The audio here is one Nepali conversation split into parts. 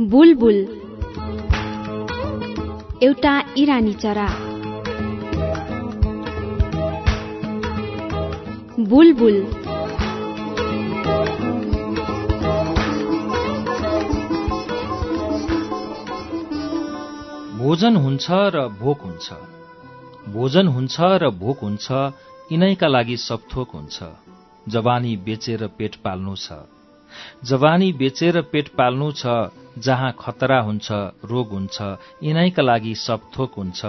बुलबुल। एउटा इरानी चरा। बुलबुल। भोजन हुन्छ र भोक हुन्छ। भोजन हुन्छ र भोक हुन्छ। यिनैका लागि सब थोक हुन्छ। जवानी बेचेर पेट पाल्नु छ। जवानी बेचेर पेट पाल्नु छ जहाँ खतरा हुन्छ रोग हुन्छ यिनैका लागि सब थोक हुन्छ।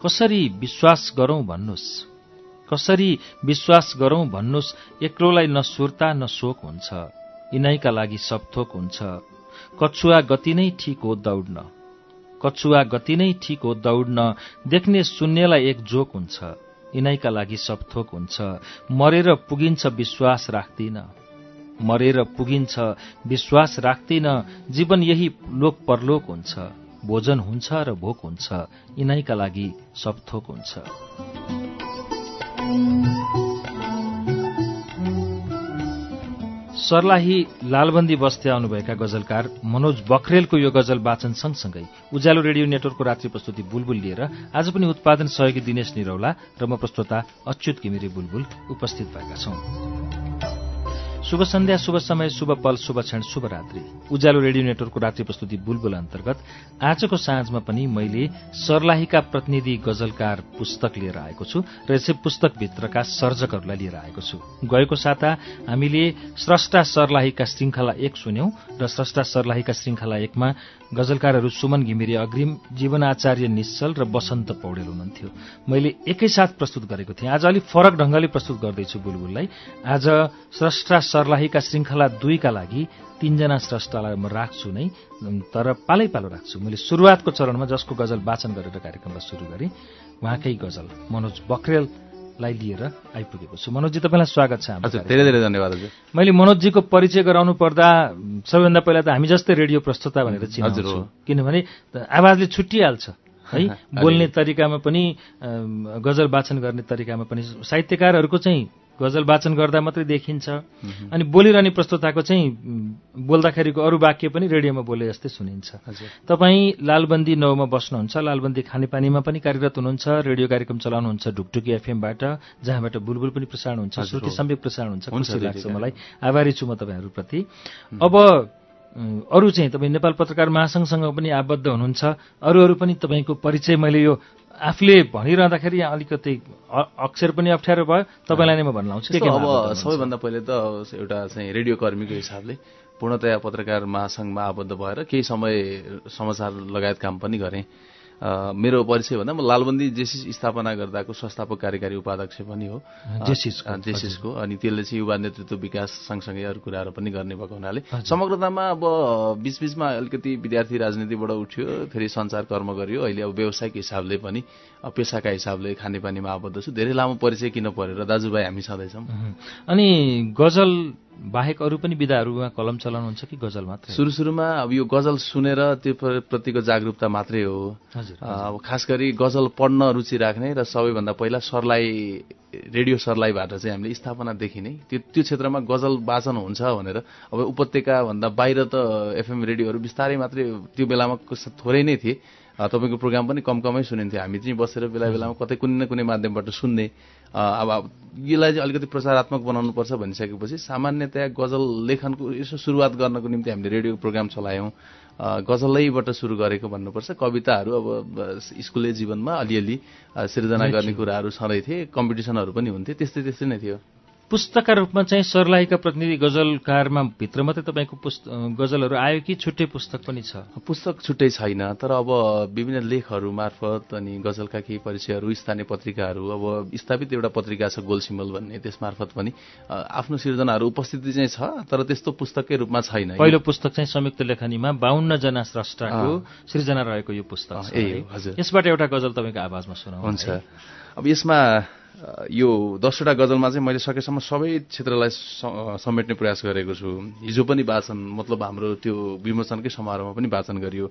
कसरी विश्वास गरौं भन्नुहोस् कसरी विश्वास गरौं भन्नुहोस् एक्लोलाई न सुर्ता न शोक हुन्छ। यिनैका लागि सब थोक हुन्छ। कछुवा गति नै ठिक हो दौड्न। कछुवा गति नै ठिक हो दौड्न। देख्ने शून्यलाई एक जोक हुन्छ। यिनैका लागि सब थोक हुन्छ। मरेर पुगिन्छ विश्वास राख्दिन। मरेर पुगिन्छ विश्वास राख्दिन। जीवन यही लोक परलोक हुन्छ। भोजन हुन्छ र भोक हुन्छ। यिनैका लागि सब थोक हुन्छ। सर्लाही लालबन्दी बस्दै आउनुभएका गजलकार मनोज बखरेलको यो गजल वाचन सँगसँगै उज्यालो रेडियो नेटवर्कको रात्रि प्रस्तुति बुलबुल लिएर आज पनि उत्पादन सहयोगी दिनेश निरौला र म प्रस्तोता अच्युत घिमिरे बुलबुल उपस्थित भएका छौं। शुभ सन्ध्या शुभ समय शुभ पल शुभ क्षण शुभ रात्रि। उज्यालो रेडियो नेटवर्कको रात्रि प्रस्तुति बुलबुल अन्तर्गत आजको साँझमा पनि मैले सर्लाहीका प्रतिनिधि गजलकार पुस्तक लिएर आएको छु र यसै पुस्तकभित्रका सर्जकहरूलाई लिएर आएको छु। गएको साता हामीले स्रष्टा सर्लाहीका श्रृङ्खला एक सुन्यौं र स्रष्टा सर्लाहीका श्रृङ्खला एकमा गजलकारहरू सुमन घिमिरे अग्रिम जीवनाचार्य निश्चल र बसन्त पौडेल हुनुहुन्थ्यो। मैले एकैसाथ प्रस्तुत गरेको थिएँ। आज अलिक फरक ढंगले प्रस्तुत गर्दैछु बुलबुललाई। आज स्रष्टा सर्लाहीका श्रृङ्खला दुईका लागि तीनजना स्रष्टालाई म राख्छु नै तर पालै पालो राख्छु। मैले शुरूआतको चरणमा जसको गजल वाचन गरेर कार्यक्रमलाई सुरु गरेँ उहाँकै गजल मनोज बक्रेल लाई लिएर आइपुगेको छु। मनोजी तपाईँलाई स्वागत छ धेरै धेरै धन्यवाद हजुर। मैले मनोजीको परिचय गराउनु पर्दा सबैभन्दा पहिला त हामी जस्तै रेडियो प्रस्तुता भनेर चिनाउँछु किनभने आवाजले छुट्टिहाल्छ है? बोल्ने तरिकामा पनि गजल वाचन गर्ने तरिकामा पनि साहित्यकारहरूको चाहिँ गजल वाचन गर्दा मात्रै देखिन्छ। अनि बोलिरहने प्रस्तुताको चाहिँ बोल्दाखेरिको अरू वाक्य पनि रेडियोमा बोले जस्तै सुनिन्छ। तपाईँ लालबन्दी नौमा बस्नुहुन्छ लालबन्दी खानेपानीमा पनि कार्यरत हुनुहुन्छ रेडियो कार्यक्रम चलाउनुहुन्छ ढुकढुकी एफएमबाट जहाँबाट बुलबुल पनि प्रसारण हुन्छ श्रुति सम्वेक प्रसारण हुन्छ खुसी लाग्छ मलाई? आभारी छु म तपाईँहरूप्रति। अब अरू चाहिँ तपाईँ नेपाल पत्रकार महासंघसँग पनि आबद्ध हुनुहुन्छ। अरू अरू पनि तपाईँको परिचय मैले यो आफूले भनिरहँदाखेरि यहाँ अलिकति अक्षर पनि अप्ठ्यारो भयो। तपाईँलाई नै म भन्न लाउँछु। अब सबैभन्दा पहिले त एउटा चाहिँ रेडियो कर्मीको हिसाबले पूर्णतया पत्रकार महासंघमा आबद्ध भएर केही समय समाचार लगायत काम पनि गरेँ। मेरो परिचय भन्दा म लालबन्दी जेसिस स्थापना गर्दाको संस्थापक कार्यकारी उपाध्यक्ष पनि हो। जेसिसको। अनि त्यसले चाहिँ युवा नेतृत्व विकास सँगसँगै अरू कुराहरू पनि गर्ने भएको हुनाले समग्रतामा अब बीचबीचमा अलिकति विद्यार्थी राजनीतिबाट उठ्यो फेरि संचार कर्म गरियो। अहिले अब व्यावसायिक हिसाबले पनि पेसाका हिसाबले खानेपानीमा आबद्ध छु। धेरै लामो परिचय किन परेर दाजुभाइ हामी छँदैछौँ। अनि गजल बाहेक अरू पनि विधाहरूमा कलम चलाउनुहुन्छ कि गजल मात्रै सुरु सुरुमा अब यो गजल सुनेर त्यो प्रतिको जागरूकता मात्रै हो। अब खास गरी गजल पढ्न रुचि राख्ने र सबैभन्दा पहिला सरलाई रेडियो सरलाईबाट चाहिँ हामीले स्थापनादेखि नै त्यो त्यो क्षेत्रमा गजल वाचन हुन्छ भनेर। अब उपत्यकाभन्दा बाहिर त एफएम रेडियोहरू बिस्तारै मात्रै त्यो बेलामा थोरै नै थिए। तपाईँको प्रोग्राम पनि कम कमै सुनिन्थ्यो। हामी चाहिँ बसेर बेला बेलामा कतै कुनै न कुनै माध्यमबाट सुन्ने। अब यसलाई चाहिँ अलिकति प्रचारात्मक बनाउनुपर्छ भनिसकेपछि सामान्यतया गजल लेखनको यसो सुरुवात गर्नको निम्ति हामीले रेडियो प्रोग्राम चलायौँ। गजलैबाट सुरु गरेको भन्नुपर्छ। कविताहरू अब स्कुले जीवनमा अलिअलि सिर्जना गर्ने कुराहरू छँदै थिए कम्पिटिसनहरू पनि हुन्थे त्यस्तै त्यस्तै नै थियो। पुस्तकका रूपमा चाहिँ सर्लाहीका प्रतिनिधि गजलकारमा भित्र मात्रै तपाईँको गजलहरू आयो कि छुट्टै पुस्तक पनि छ? पुस्तक छुट्टै छैन तर अब विभिन्न लेखहरू मार्फत अनि गजलका केही परिचयहरू स्थानीय पत्रिकाहरू अब स्थापित एउटा पत्रिका छ गोलसिम्बल भन्ने त्यस मार्फत पनि आफ्नो सिर्जनाहरू उपस्थिति चाहिँ छ तर त्यस्तो पुस्तककै रूपमा छैन। पहिलो पुस्तक चाहिँ संयुक्त लेखनीमा बाहन्न जना स्रष्टाको सृजना रहेको यो पुस्तक हजुर। यसबाट एउटा गजल तपाईँको आवाजमा सुनाउनु हुन्छ। अब यसमा यो दसवटा गजलमा चाहिँ मैले सकेसम्म सबै क्षेत्रलाई समेट्ने प्रयास गरेको छु। हिजो पनि वाचन मतलब हाम्रो त्यो विमोचनकै समारोहमा पनि वाचन गरियो।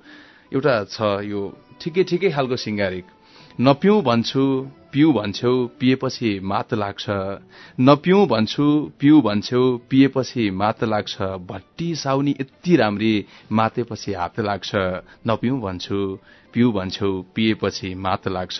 एउटा छ यो ठिकै ठिकै खालको सिङ्गारिक नपिउ भन्छु पिउ भन्छौ पिएपछि मात लाग्छ। नपिउ भन्छु पिउ भन्छौ पिएपछि मात लाग्छ। भट्टी साउनी यति राम्री मातेपछि हात लाग्छ। नपिउ भन्छु पिउ भन्छौ पिएपछि मात लाग्छ।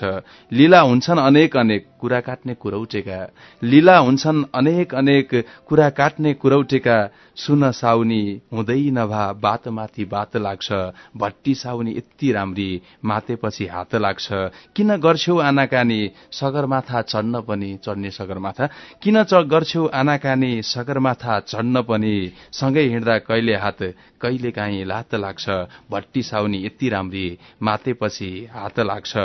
लीला हुन्छन् अनेक अनेक कुरा काट्ने कुरौटेका। लीला हुन्छन् अनेक अनेक कुरा काट्ने कुरौटेका। सुन साउनी हुँदै नभा बातमाथि बात लाग्छ। भट्टी साउनी यति राम्री मातेपछि हात लाग्छ। किन गर्छौ आनाकानी? सगरमाथा चढ्न पनि चढ्ने सगरमाथा। किन गर्छौ आनाकानी? सगरमाथा चढ्न पनि। सँगै हिँड्दा कहिले हात कहिले काहीँ लात लाग्छ। भट्टी साउनी यति राम्री मातेपछि हात लाग्छ।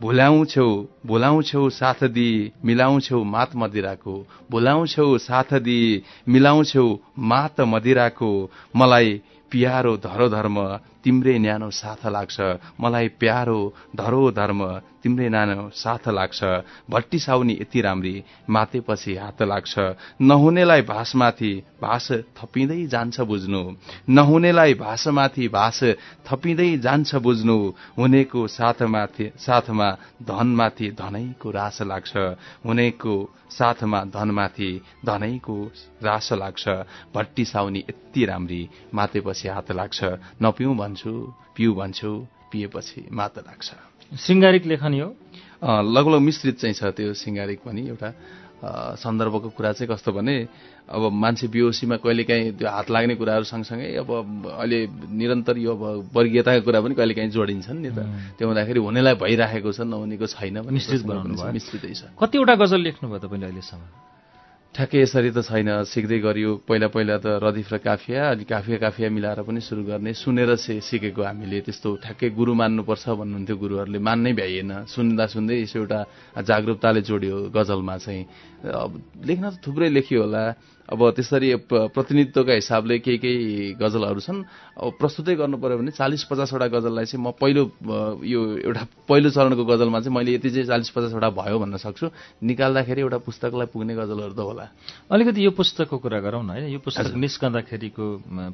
भुलाउँछौ भुलाउँछौ साथ दि मिलाउँछौ मात मदिराको। भुलाउँछौ साथ दि मिलाउँछौ मात मदिराको। मलाई पियारो धरो धर्म तिम्रै न्यानो साथ लाग्छ। मलाई प्यारो धरो धर्म तिम्रै नानो साथ लाग्छ। भट्टी साउनी यति राम्री मातेपछि हात लाग्छ। नहुनेलाई भाषमाथि भाष थपिँदै जान्छ बुझ्नु। नहुनेलाई भाषमाथि भाष थपिँदै जान्छ बुझ्नु। हुनेको साथमाथि साथमा धनमाथि धनैको रास लाग्छ। हुनेको साथमा धनमाथि धनैको रास लाग्छ। भट्टी साउनी यति राम्री मातेपछि हात लाग्छ। नपिउ पिउ भन्छु पिएपछि मात लाग्छ। श्रृङ्गारिक लेखन हो लगभग मिश्रित चाहिँ छ त्यो श्रृङ्गारिक पनि एउटा सन्दर्भको कुरा चाहिँ कस्तो भने अब मान्छे बिओसीमा कहिलेकाहीँ त्यो हात लाग्ने कुराहरू सँगसँगै अब अहिले निरन्तर यो अब वर्गीयताको कुरा पनि कहिलेकाहीँ जोडिन्छन् नि त। त्यो हुँदाखेरि हुनेलाई भइराखेको छ नहुनेको छैन मिश्रित बनाउनु मिश्रितै छ। कतिवटा गजल लेख्नुभयो तपाईँले अहिलेसम्म? ठ्याक्कै यसरी त छैन। सिक्दै गरियो। पहिला पहिला त रदिफ र काफिया अनि काफिया काफिया मिलाएर पनि सुरु गर्ने सुनेर सिकेको हामीले। त्यस्तो ठ्याक्कै गुरु मान्नुपर्छ भन्नुहुन्थ्यो गुरुहरूले। मान्नै भ्याइएन। सुन्दा सुन्दै यसो एउटा जागरूकताले जोड्यो गजलमा चाहिँ। लेख्न त थुप्रै लेखियो होला। अब त्यसरी प्रतिनिधित्वका हिसाबले केही केही गजलहरू छन्। अब प्रस्तुतै गर्नु पर्यो भने चालिस पचासवटा गजललाई चाहिँ म पहिलो यो एउटा पहिलो चरणको गजलमा चाहिँ मैले यति चाहिँ चालिस पचासवटा भयो भन्न सक्छु। निकाल्दाखेरि एउटा पुस्तकलाई पुग्ने गजलहरू त होला। अलिकति यो पुस्तकको कुरा गरौँ न होइन यो पुस्तक निस्कँदाखेरिको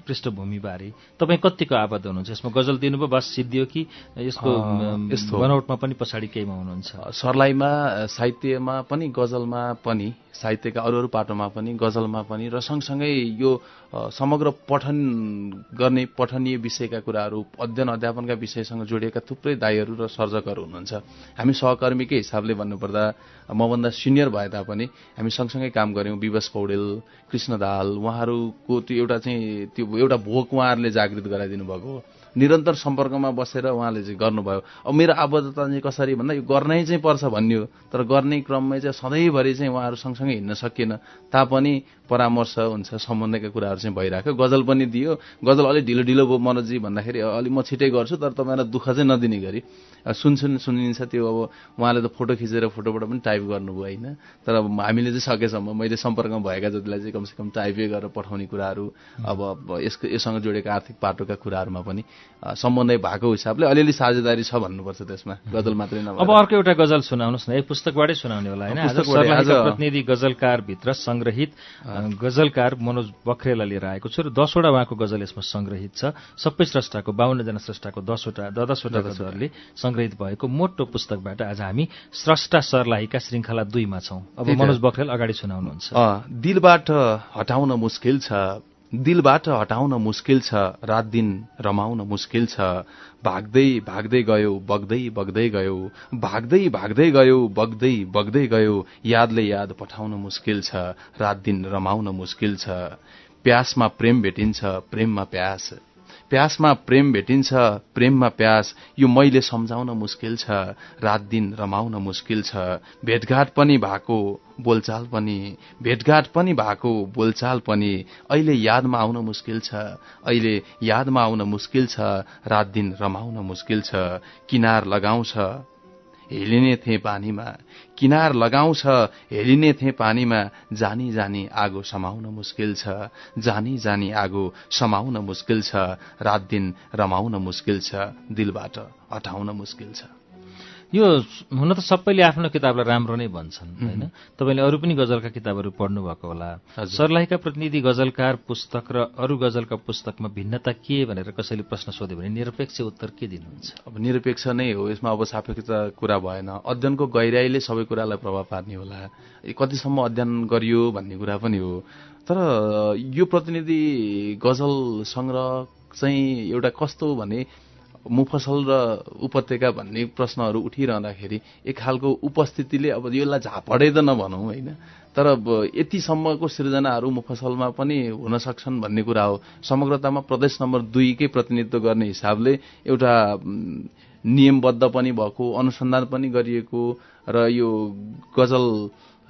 पृष्ठभूमिबारे तपाईँ कतिको आबद्ध हुनुहुन्छ? यसमा गजल दिनुभयो बस सिद्धियो कि यसको यस्तो बनौटमा पनि पछाडि केहीमा हुनुहुन्छ? सर्लाईमा साहित्यमा पनि गजलमा पनि साहित्यका अरू अरू पाटोमा पनि गजलमा पनि र सँगसँगै यो समग्र पठन गर्ने पठनीय विषयका कुराहरू अध्ययन अध्यापनका विषयसँग जोडिएका थुप्रै दाईहरू र सर्जकहरू हुनुहुन्छ। हामी सहकर्मीकै हिसाबले भन्नुपर्दा मभन्दा सिनियर भए तापनि हामी सँगसँगै काम गऱ्यौँ विवश पौडेल कृष्ण दाहाल उहाँहरूको त्यो एउटा चाहिँ त्यो एउटा भोक उहाँहरूले जागृत गराइदिनु भएको निरन्तर सम्पर्कमा बसेर उहाँले चाहिँ गर्नुभयो। अब मेरो आबद्धता चाहिँ कसरी भन्दा यो गर्नै चाहिँ पर्छ भन्ने हो तर गर्ने क्रममै चाहिँ सधैँभरि चाहिँ उहाँहरू सँगसँगै हिँड्न सकिएन। तापनि परामर्श हुन्छ सम्बन्धका कुराहरू चाहिँ भइरहेको गजल पनि दियो। गजल अलिक ढिलो ढिलो भयो मनोजी भन्दाखेरि अलिक म छिटै गर्छु तर तपाईँलाई दुःख चाहिँ नदिने गरी। सुनसुन सुनिन्छ त्यो अब उहाँले त फोटो खिचेर फोटोबाट पनि टाइप गर्नुभयो होइन। तर अब हामीले चाहिँ सकेसम्म मैले सम्पर्कमा भएका जतिलाई चाहिँ कमसेकम टाइपै गरेर पठाउने कुराहरू अब यसको योसँग जोडेका आर्थिक पाटोका कुराहरूमा पनि सम्बन्धै भएको हिसाबले अलिअलि साझेदारी छ भन्नुपर्छ त्यसमा। गजल मात्रै नभए अब अर्को एउटा गजल सुनाउनुहोस् न। एक पुस्तकबाटै सुनाउने होला होइन। प्रतिनिधि गजलकारभित्र सङ्ग्रहित गजलकार मनोज बखरेललाई लिएर आएको छु र दसवटा उहाँको गजल यसमा सङ्ग्रहित छ। सबै स्रष्टाको बाहन्नजना स्रष्टाको दसवटा दसवटा गजलहरूले सङ्ग्रहित भएको मोटो पुस्तकबाट आज हामी स्रष्टा सरलाहीका श्रृङ्खला दुईमा छौँ। अब मनोज बखरेल अगाडि सुनाउनुहुन्छ। दिलबाट हटाउन मुस्किल छ। दिलबाट हटाउन मुस्किल छ रात दिन रमाउन मुस्किल छ। भाग्दै भाग्दै गयो बग्दै बग्दै गयो। भाग्दै भाग्दै गयो बग्दै बग्दै गयो। यादले याद पठाउन मुस्किल छ रात दिन रमाउन मुस्किल छ। प्यासमा प्रेम भेटिन्छ प्रेममा प्यास। प्यासमा प्रेम भेटिन्छ प्रेममा प्यास यो मैले सम्झाउन मुस्किल छ रात दिन रमाउन मुस्किल छ। भेटघाट पनि भएको बोलचाल पनि। भेटघाट पनि भएको बोलचाल पनि। अहिले यादमा आउन मुस्किल छ अहिले यादमा आउन मुस्किल छ रात दिन रमाउन मुस्किल छ किनार लगाउँछ। हेलिने थिए पानीमा। किनार लगाउँछ हेलिने थिए पानीमा। जानी जानी आगो समाउन मुस्किल छ। जानी जानी आगो समाउन मुस्किल छ। रात दिन रमाउन मुस्किल छ। दिलबाट हटाउन मुस्किल छ। यो हुन त सबैले आफ्नो किताबलाई राम्रो नै भन्छन् होइन? तपाईँले अरू पनि गजलका किताबहरू पढ्नुभएको होला। सर्लाहीका प्रतिनिधि गजलकार पुस्तक र अरू गजलका पुस्तकमा भिन्नता के भनेर कसैले प्रश्न सोध्यो भने निरपेक्ष उत्तर के दिनुहुन्छ? अब निरपेक्ष नै हो यसमा अब सापेक्षता कुरा भएन। अध्ययनको गहिराईले सबै कुरालाई प्रभाव पार्ने होला। कतिसम्म अध्ययन गरियो भन्ने कुरा पनि हो। तर यो प्रतिनिधि गजल सङ्ग्रह चाहिँ एउटा कस्तो भने मुफसल र उपत्यका भन्ने प्रश्नहरू उठिरहँदाखेरि एक खालको उपस्थितिले अब यसलाई झापडै त नभनौँ होइन? तर यतिसम्मको सृजनाहरू मुफसलमा पनि हुन सक्छन् भन्ने कुरा हो। समग्रतामा प्रदेश नम्बर दुईकै प्रतिनिधित्व गर्ने हिसाबले एउटा नियमबद्ध पनि भएको अनुसन्धान पनि गरिएको र यो गजल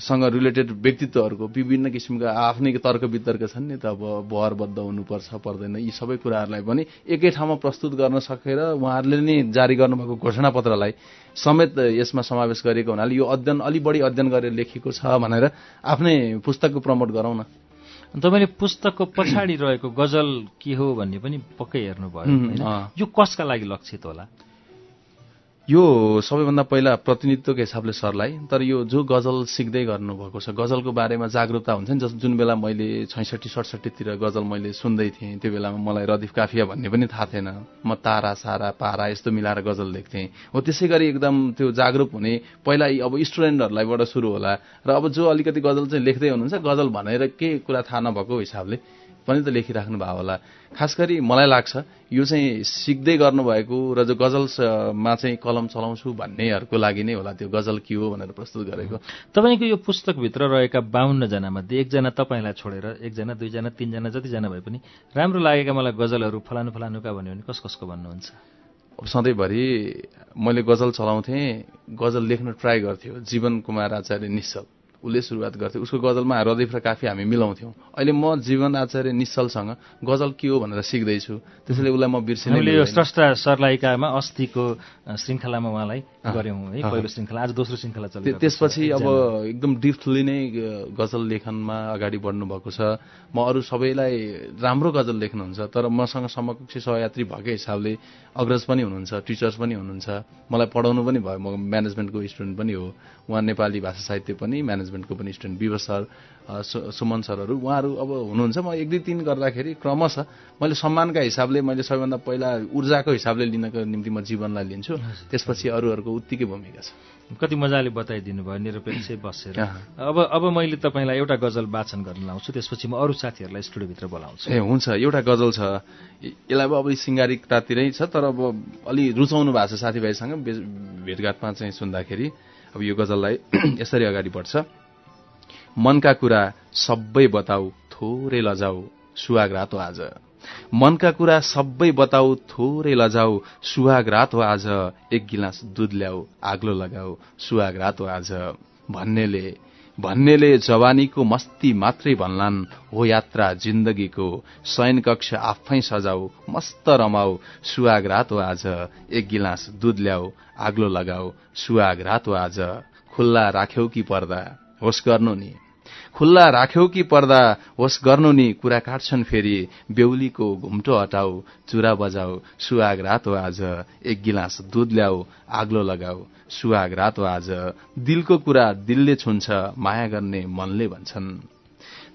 सँग रिलेटेड व्यक्तित्वहरूको विभिन्न किसिमका आफ्नै तर्क वितर्क छन् नि त अब बहरबद्ध हुनुपर्छ पर्दैन। यी सबै कुराहरूलाई पनि एकै ठाउँमा प्रस्तुत गर्न सकेर उहाँहरूले नै जारी गर्नुभएको घोषणापत्रलाई समेत यसमा समावेश गरेको हुनाले यो अध्ययन अलि बढी अध्ययन गरेर लेखिएको छ भनेर आफ्नै पुस्तकको प्रमोट गरौँ न। तपाईँले पुस्तकको पछाडि रहेको गजल के हो भन्ने पनि पक्कै हेर्नुभयो यो कसका लागि लक्षित होला? यो सबैभन्दा पहिला प्रतिनिधित्वको हिसाबले सरलाई तर यो जो गजल सिक्दै गर्नुभएको छ गजलको बारेमा जागरूकता हुन्छ नि जस जुन बेला मैले छैसठी सडसठीतिर गजल मैले सुन्दै थिएँ त्यो बेलामा मलाई रदिफ काफिया भन्ने पनि थाहा थिएन। म तारा सारा पारा यस्तो मिलाएर गजल लेख्थेँ। हो त्यसै गरी एकदम त्यो जागरूक हुने पहिला अब स्टुडेन्टहरूलाईबाट सुरु होला। र अब जो अलिकति गजल चाहिँ लेख्दै हुनुहुन्छ गजल भनेर के कुरा थाहा नभएको हिसाबले पनि त लेखिराख्नु भएको होला। खास गरी मलाई लाग्छ यो चाहिँ सिक्दै गर्नुभएको र जो गजलमा चाहिँ कलम चलाउँछु भन्नेहरूको लागि नै होला त्यो गजल के हो भनेर प्रस्तुत गरेको। तपाईँको यो पुस्तकभित्र रहेका बाहन्नजना मध्ये एकजना तपाईँलाई छोडेर एकजना दुईजना तिनजना जतिजना भए पनि राम्रो लागेका मलाई गजलहरू फलानु फलानुका भन्यो भने कस कसको भन्नुहुन्छ? अब सधैँभरि मैले गजल चलाउँथेँ गजल लेख्न ट्राई गर्थ्यो जीवन कुमार आचार्य निश्चल उसले सुरुवात गर्थ्यो। उसको गजलमा र काफी हामी मिलाउँथ्यौँ। अहिले म जीवन आचार्य निश्चलसँग गजल के हो भनेर सिक्दैछु। त्यसैले उसलाई म बिर्सिने यो स्रष्टा सरलाइकामा अस्तिको श्रृङ्खलामा उहाँलाई गऱ्यौँ है। पहिलो श्रृङ्खला आज दोस्रो श्रृङ्खला चल्यो त्यसपछि अब एकदम डिफ्टली नै गजल लेखनमा अगाडि बढ्नु भएको छ। म अरू सबैलाई राम्रो गजल लेख्नुहुन्छ तर मसँग समकक्षी सहयात्री भएकै हिसाबले अग्रज पनि हुनुहुन्छ टिचर्स पनि हुनुहुन्छ। मलाई पढाउनु पनि भयो म म्यानेजमेन्टको स्टुडेन्ट पनि हो। उहाँ नेपाली भाषा साहित्य पनि म्यानेजमेन्टको पनि स्टुडेन्ट विव सर सुमन सरहरू उहाँहरू अब हुनुहुन्छ। म एक दुई तिन गर्दाखेरि क्रमशः मैले सम्मानका हिसाबले मैले सबैभन्दा पहिला ऊर्जाको हिसाबले लिनको निम्ति म जीवनलाई लिन्छु। त्यसपछि अरूहरूको उत्तिकै भूमिका छ। कति मजाले बताइदिनु भयो निरपेक्ष बसेर। अब अब मैले तपाईँलाई एउटा गजल वाचन गर्न लाउँछु त्यसपछि म अरू साथीहरूलाई स्टुडियोभित्र बोलाउँछु। ए हुन्छ। एउटा गजल छ। यसलाई अब सिङ्गारिकतातिरै छ तर अब अलि रुचाउनु भएको छ साथीभाइसँग। भेटघाटमा चाहिँ सुन्दाखेरि अब यो गजललाई यसरी अगाडि बढ्छ। मनका कुरा सबै बताऊ थोरै लजाऊ सुहाग रातो आज। मनका कुरा सबै बताऊ थोरै लजाऊ सुहाग रातो आज। एक गिलास दुध ल्याऊ आग्लो लगाऊ सुहाग रातो आज। भन्नेले भन्नेले जवानीको मस्ती मात्रै भन्लान् हो यात्रा जिन्दगीको। शयन कक्ष आफै सजाऊ मस्त रमाऊ सुहाग रातो आज। एक गिलास दुध ल्याऊ आग्लो लगाऊ सुहाग रातो आज। खुल्ला राख्यौ कि पर्दा? होस् गर्नु नि। खुल्ला राख्यौ कि पर्दा? होस् गर्नु नि। कुरा काट्छन् फेरि। बेहुलीको घुम्टो हटाऊ चुरा बजाऊ। सुहाग रातो आज। एक गिलास दुध ल्याऊ आग्लो लगाऊ। सुहाग रातो आज। दिलको कुरा दिलले छुन्छ माया गर्ने मनले भन्छन्।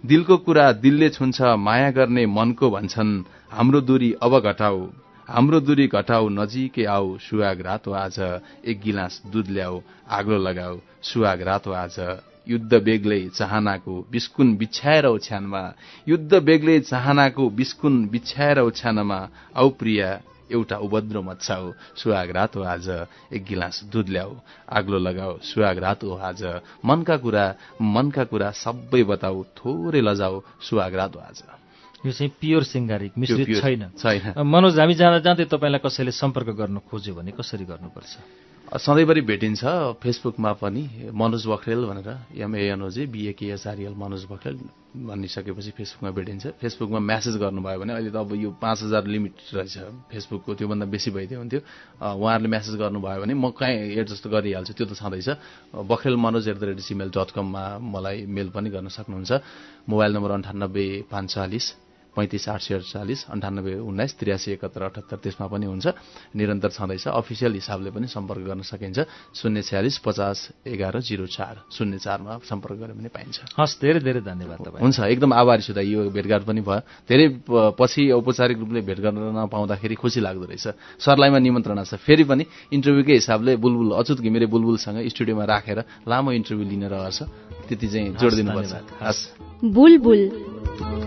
दिलको कुरा दिलले छुन्छ माया गर्ने मनको भन्छन्। हाम्रो दूरी अब घटाऊ। हाम्रो दूरी घटाऊ नजिकै आऊ। सुहाग रातो आज। एक गिलास दुध ल्याऊ आग्लो लगाऊ। सुहाग रातो आज। युद्ध बेग्लै चाहनाको बिस्कुन बिछ्याएर ओछ्यानमा युद्ध बेग्लै चाहनाको बिस्कुन बिछ्याएर ओछ्यानमा औ प्रिया एउटा उभद्रो मच्छाऊ सुहाग रातो आज एक गिलास दुध ल्याऊ। आग्लो लगाऊ। सुहाग रातो आज। मनका कुरा मनका कुरा सबै बताऊ। थोरै लजाऊ। सुहाग रातो आज। यो चाहिँ प्योर सिङ्गारिक मिश्रित छैन। छैन। मनोज हामी जाँदा जाँदै तपाईँलाई कसैले सम्पर्क गर्न खोज्यो भने कसरी गर्नुपर्छ? सधैँभरि भेटिन्छ फेसबुकमा पनि मनोज बखरेल भनेर एमएनओजे बिएकेएसआरएल मनोज बखरेल भनिसकेपछि फेसबुकमा भेटिन्छ। फेसबुकमा म्यासेज गर्नुभयो भने अहिले त अब यो पाँच हजार लिमिट रहेछ फेसबुकको त्योभन्दा बेसी भइदियो हुन्थ्यो। उहाँहरूले म्यासेज गर्नुभयो भने म कहीँ एडजस्ट गरिहाल्छु त्यो त छँदैछ। Bakhrel Manoj at the rate gmail dot कममा मलाई मेल पनि गर्न सक्नुहुन्छ। मोबाइल नम्बर अन्ठानब्बे पाँच चालिस पैँतिस आठ सय अडचालिस अन्ठानब्बे उन्नाइस त्रियासी एकहत्तर अठहत्तर त्यसमा पनि हुन्छ। निरन्तर छँदैछ। अफिसियल हिसाबले पनि सम्पर्क गर्न सकिन्छ। शून्य छ्यालिस पचास एघार जिरो चार। शून्य चारमा सम्पर्क गरे पनि पाइन्छ। हस् धेरै धेरै धन्यवाद तपाईँ। हुन्छ एकदम आभारी छु त। यो भेटघाट पनि भयो। धेरै पछि औपचारिक रूपले भेट गर्न नपाउँदाखेरि खुसी लाग्दो रहेछ। सरलाईमा निमन्त्रणा छ। फेरि पनि इन्टरभ्यूकै हिसाबले बुलबुल अचुत घिमिरे बुलबुलसँग स्टुडियोमा राखेर लामो इन्टरभ्यू लिन रहेछ। त्यति चाहिँ जोड दिनुपर्छ। हस्। बुलबुल।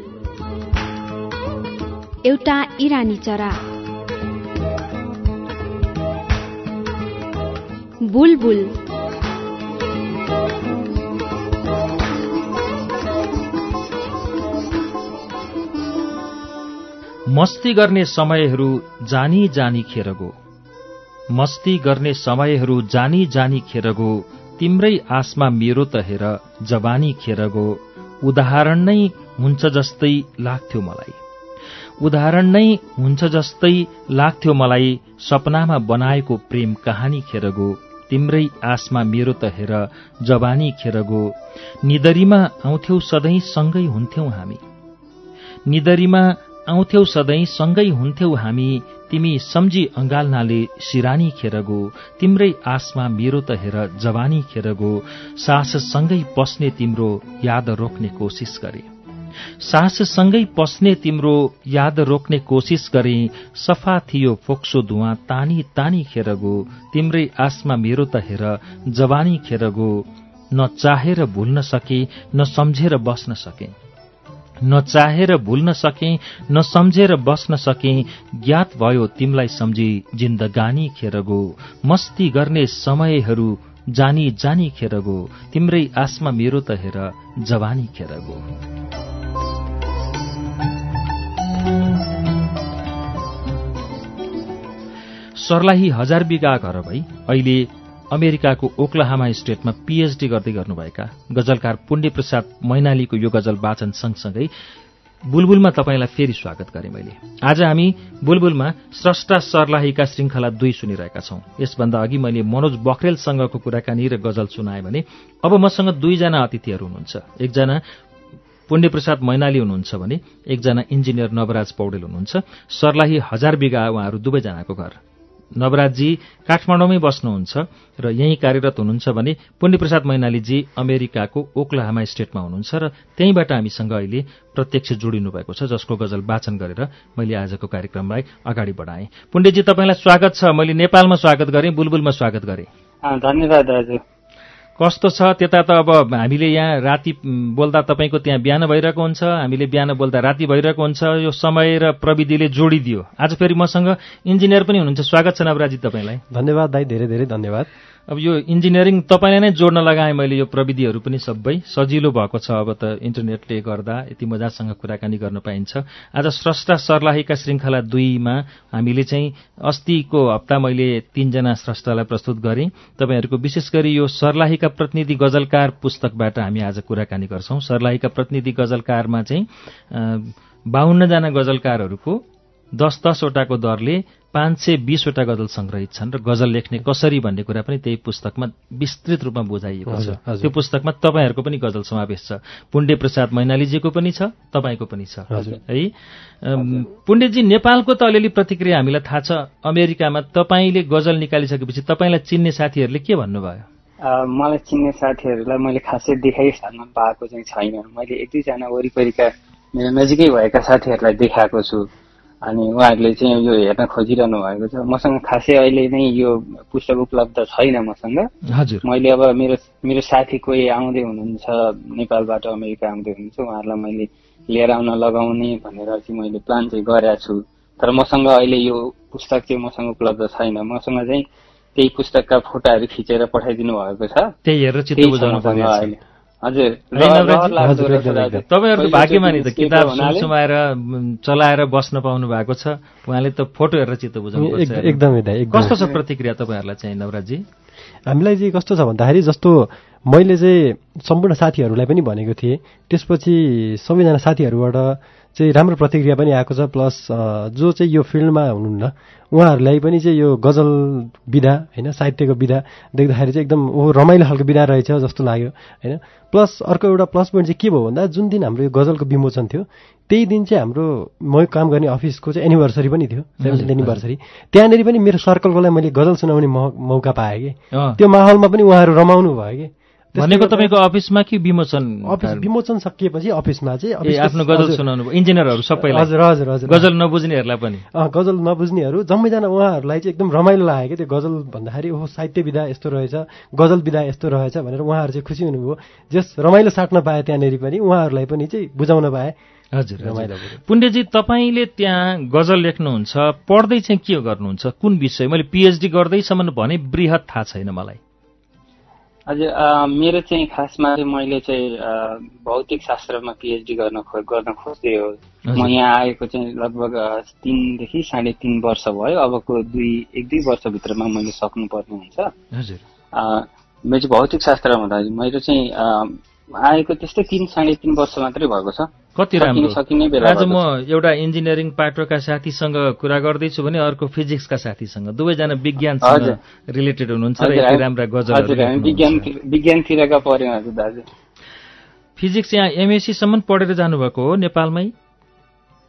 एउटा इरानी चरा। बुलबुल। मस्ती गर्ने समयहरू जानी जानी खेर गो मस्ती गर्ने समयहरू जानी जानी खेर गो तिम्रै आसमा मेरो त हेर जवानी खेर गो उदाहरण नै हुन्छ जस्तै लाग्थ्यो मलाई। उदाहरण नै हुन्छ जस्तै लाग्थ्यो मलाई सपनामा बनाएको प्रेम कहानी खेर गो तिम्रै आसमा मेरो त हेर जवानी खेर गो निदरीमा आउँथ्यौ सधैँ सँगै हुन्थ्यौ हामी। निदरीमा आउँथ्यौ सधैँ सँगै हुन्थ्यौ हामी तिमी सम्झी अङ्गाल्नाले सिरानी खेर गो तिम्रै आसमा मेरो त हेर जवानी खेर गो साससँगै पस्ने तिम्रो याद रोक्ने कोसिस गरे। साससँगै पस्ने तिम्रो याद रोक्ने कोसिस गरे सफा थियो फोक्सो धुवा तानी तानी खेर गो तिम्रै आसमा मेरो त हेर जवानी खेर गो न चाहेर भुल्न सके न सम्झेर बस्न सके। नचाहेर भुल्न सके नसम्झेर बस्न सके ज्ञात भयो तिमलाई सम्झी जिन्दगानी खेर गो मस्ती गर्ने समयहरू जानी जानी खेर गो तिम्रै आसमा मेरो त हेर जवानी खेर गो सर्लाही हजार बिगा घर भई अहिले अमेरिकाको ओक्लाहामा स्टेटमा पीएचडी गर्दै गर्नुभएका गजलकार पुण्य प्रसाद मैनालीको यो गजल वाचन सँगसँगै बुलबुलमा तपाईँलाई फेरि स्वागत गरे मैले। आज हामी बुलबुलमा स्रष्टा सर्लाहीका श्रृङ्खला दुई सुनिरहेका छौं। यसभन्दा अघि मैले मनोज बक्रेलसँगको कुराकानी र गजल सुनाएँ भने अब मसँग दुईजना अतिथिहरू हुनुहुन्छ। एकजना पुण्यप्रसाद मैनाली हुनुहुन्छ भने एकजना इन्जिनियर नवराज पौडेल हुनुहुन्छ। सर्लाही हजार बिघा उहाँहरू दुवैजनाको घर। नवराजजी काठमाडौँमै बस्नुहुन्छ र यहीँ कार्यरत हुनुहुन्छ भने पुण्यप्रसाद मैनालीजी अमेरिकाको ओक्लाहामा स्टेटमा हुनुहुन्छ र त्यहीँबाट हामीसँग अहिले प्रत्यक्ष जोडिनु भएको छ जसको गजल वाचन गरेर मैले आजको कार्यक्रमलाई अगाडि बढाएँ। पुण्यजी तपाईँलाई स्वागत छ। मैले नेपालमा स्वागत गरेँ बुलबुलमा स्वागत गरेँ। धन्यवाद हजुर कस्तो छ? त्यता त अब हामीले यहाँ राति बोल्दा तपाईँको त्यहाँ बिहान भइरहेको हुन्छ। हामीले बिहान बोल्दा राति भइरहेको हुन्छ। यो समय र प्रविधिले जोडिदियो। आज फेरि मसँग इन्जिनियर पनि हुनुहुन्छ। स्वागत छ नवराजी तपाईँलाई। धन्यवाद दाई। धेरै धेरै धन्यवाद। अब यो इन्जिनियरिङ तपाईँलाई नै जोड्न लगाएँ मैले यो प्रविधिहरू पनि सबै। सजिलो भएको छ अब त इन्टरनेटले गर्दा यति मजासँग कुराकानी गर्न पाइन्छ। आज स्रष्टा सर्लाहीका श्रृङ्खला दुईमा हामीले चाहिँ अस्तिको हप्ता मैले तीनजना स्रष्टालाई प्रस्तुत गरेँ। तपाईँहरूको विशेष गरी यो सर्लाहीका प्रतिनिधि गजलकार पुस्तकबाट हामी आज कुराकानी गर्छौं। सर्लाहीका प्रतिनिधि गजलकारमा चाहिँ बाहुन्नजना गजलकारहरूको दस दसवटाको दरले पाँच सय बिसवटा गजल संग्रहित छन् र गजल लेख्ने कसरी भन्ने कुरा पनि त्यही पुस्तकमा विस्तृत रूपमा बुझाइएको छ। त्यो पुस्तकमा तपाईँहरूको पनि गजल समावेश छ। पुण्य प्रसाद मैनालीजीको पनि छ तपाईँको पनि छ। है? पुण्यजी नेपालको त अलिअलि प्रतिक्रिया हामीलाई थाहा छ। अमेरिकामा तपाईँले गजल निकालिसकेपछि तपाईँलाई चिन्ने साथीहरूले के भन्नुभयो? मलाई चिन्ने साथीहरूलाई मैले खासै देखाइहाल्न पाएको चाहिँ छैन। मैले एक दुईजना वरिपरिका मेरो नजिकै भएका साथीहरूलाई देखाएको छु। अनि उहाँहरूले चाहिँ यो हेर्न खोजिरहनु भएको छ। मसँग खासै अहिले नै यो पुस्तक उपलब्ध छैन मसँग। हजुर। मैले अब मेरो मेरो साथी कोही आउँदै हुनुहुन्छ नेपालबाट अमेरिका आउँदै हुनुहुन्छ उहाँहरूलाई मैले लिएर आउन लगाउने भनेर चाहिँ मैले प्लान चाहिँ गरेको छु। तर मसँग अहिले यो पुस्तक चाहिँ मसँग उपलब्ध छैन। मसँग चाहिँ त्यही पुस्तकका फोटाहरू खिचेर पठाइदिनु भएको छ। त्यही हेरेर तपाईँहरूको भाग्यमानी त किताब म, चलाएर बस्न पाउनु भएको छ। उहाँले त फोटो हेरेर चित्त बुझाउनु एकदमै। कस्तो छ प्रतिक्रिया तपाईँहरूलाई चाहिँ नवराजी? हामीलाई चाहिँ कस्तो छ भन्दाखेरि जस्तो मैले चाहिँ सम्पूर्ण साथीहरूलाई पनि भनेको थिएँ त्यसपछि सबैजना साथीहरूबाट चाहिँ राम्रो प्रतिक्रिया पनि आएको छ प्लस जो चाहिँ यो फिल्डमा हुनुहुन्न उहाँहरूलाई पनि चाहिँ यो गजल विधा होइन साहित्यको विधा देख्दाखेरि चाहिँ एकदम ओ रमाइलो खालको विधा रहेछ जस्तो लाग्यो होइन। प्लस अर्को एउटा प्लस पोइन्ट चाहिँ के भयो भन्दा जुन दिन हाम्रो यो गजलको विमोचन थियो त्यही दिन चाहिँ हाम्रो म काम गर्ने अफिसको चाहिँ एनिभर्सरी पनि थियो सेभेन्टिन एनिभर्सरी त्यहाँनिर पनि मेरो सर्कलकोलाई मैले गजल सुनाउने मौका पाएँ कि। त्यो माहौलमा पनि उहाँहरू रमाउनु भयो कि। भनेको तपाईँको अफिसमा कि विमोचन अफिस विमोचन सकिएपछि अफिसमा चाहिँ आफ्नो गजल सुनाउनु भयो। इन्जिनियरहरू सबैलाई। हजुर हजुर हजुर। गजल नबुझ्नेहरूलाई पनि। अँ, गजल नबुझ्नेहरू जम्मैजना उहाँहरूलाई चाहिँ एकदम रमाइलो लाग्यो कि त्यो गजल भन्दाखेरि ओहो साहित्य विधा यस्तो रहेछ गजल विधा यस्तो रहेछ भनेर उहाँहरू चाहिँ खुसी हुनुभयो। जस रमाइलो साट्न पाए त्यहाँनिर पनि उहाँहरूलाई पनि चाहिँ बुझाउन पाए। हजुर रमाइलो। पुण्यजी तपाईँले त्यहाँ गजल लेख्नुहुन्छ। पढ्दै चाहिँ के गर्नुहुन्छ? कुन विषय? मैले पिएचडी गर्दैसम्म भने बृहत थाहा छैन मलाई। हजुर मेरो चाहिँ खासमा चाहिँ मैले चाहिँ भौतिक शास्त्रमा पिएचडी गर्न खो गर्न खोज्दै हो। म यहाँ आएको चाहिँ लगभग तिनदेखि साढे तिन वर्ष भयो। अबको दुई एक दुई वर्षभित्रमा मैले सक्नुपर्ने हुन्छ। हजुर। मेरो चाहिँ भौतिक शास्त्रमा हुँदा मेरो चाहिँ आएको त्यस्तै तिन साढे तिन वर्ष मात्रै भएको छ। कति राम्रो? आज म एउटा इन्जिनियरिङ पाटोका साथीसँग कुरा गर्दैछु भने अर्को फिजिक्सका साथीसँग। दुवैजना विज्ञानसँग हजुर। रिलेटेड हुनुहुन्छ र यति राम्रा गजलहरू विज्ञान लेख्नुहुन्छ। विज्ञानतिरका पर्यौँ हजुर दाजु। फिजिक्स यहाँ एमएससीसम्म पढेर जानुभएको हो नेपालमै?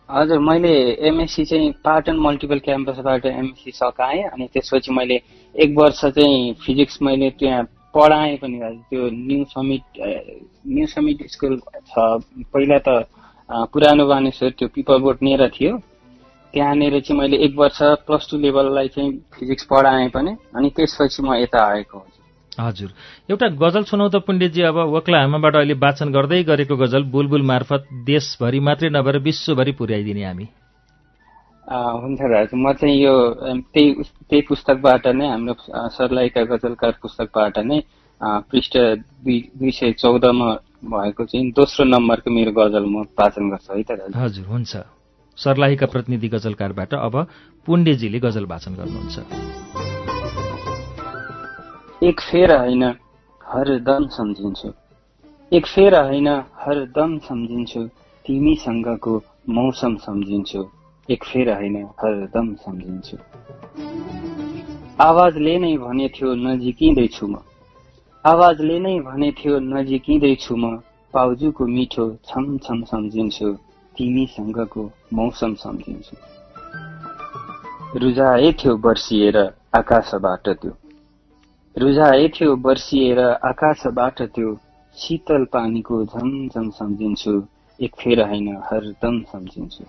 हजुर मैले एमएससी चाहिँ पाटन मल्टिपल क्याम्पसबाट एमएससी सकाएँ अनि त्यसपछि मैले एक वर्ष चाहिँ फिजिक्स मैले त्यहाँ पढाएँ पनि त्यो New Summit New Summit School छ। पहिला त पुरानो बानेश्वर त्यो पिपल बोट नेर थियो। त्यहाँनिर चाहिँ मैले एक वर्ष प्लस टू लेभललाई चाहिँ फिजिक्स पढाएँ पनि अनि त्यसपछि म यता आएको हजुर हजुर। एउटा गजल सुनाउ त पण्डितजी अब ओक्लाहामाबाट अहिले वाचन गर्दै गरेको गजल बुलबुल मार्फत देशभरि मात्रै नभएर विश्वभरि पुर्याइदिने हामी। हुन्छ दाजु म चाहिँ यो त्यही त्यही पुस्तकबाट नै हाम्रो अ, सर्लाहीका गजलकार पुस्तकबाट नै पृष्ठ दुई दुई सय चौधमा भएको चाहिँ दोस्रो नम्बरको मेरो गजल म वाचन गर्छु है त दाजु हजुर हुन्छ। सर्लाहीका प्रतिनिधि गजलकारबाट अब पुण्डेजीले गजल वाचन गर्नुहुन्छ। एक फेर होइन हरदम सम्झिन्छु। एक फेर होइन हरदम सम्झिन्छु। तिमीसँगको मौसम सम्झिन्छु। एक फेर होइन हरदम सम्झिन्छु। आवाजले नै भने थियो नजिकिँदैछु म। आवाजले नै भने थियो नजिकिँदैछु म। पाउजूको मिठो छम छम सम्झिन्छु तिमीसँगको मौसम सम्झिन्छु। रुझाए थियो बर्सिएर आकाशबाट त्यो। रुझाए थियो बर्सिएर आकाशबाट त्यो। शीतल पानीको झमझम सम्झिन्छु एक फेर होइन हरदम सम्झिन्छु।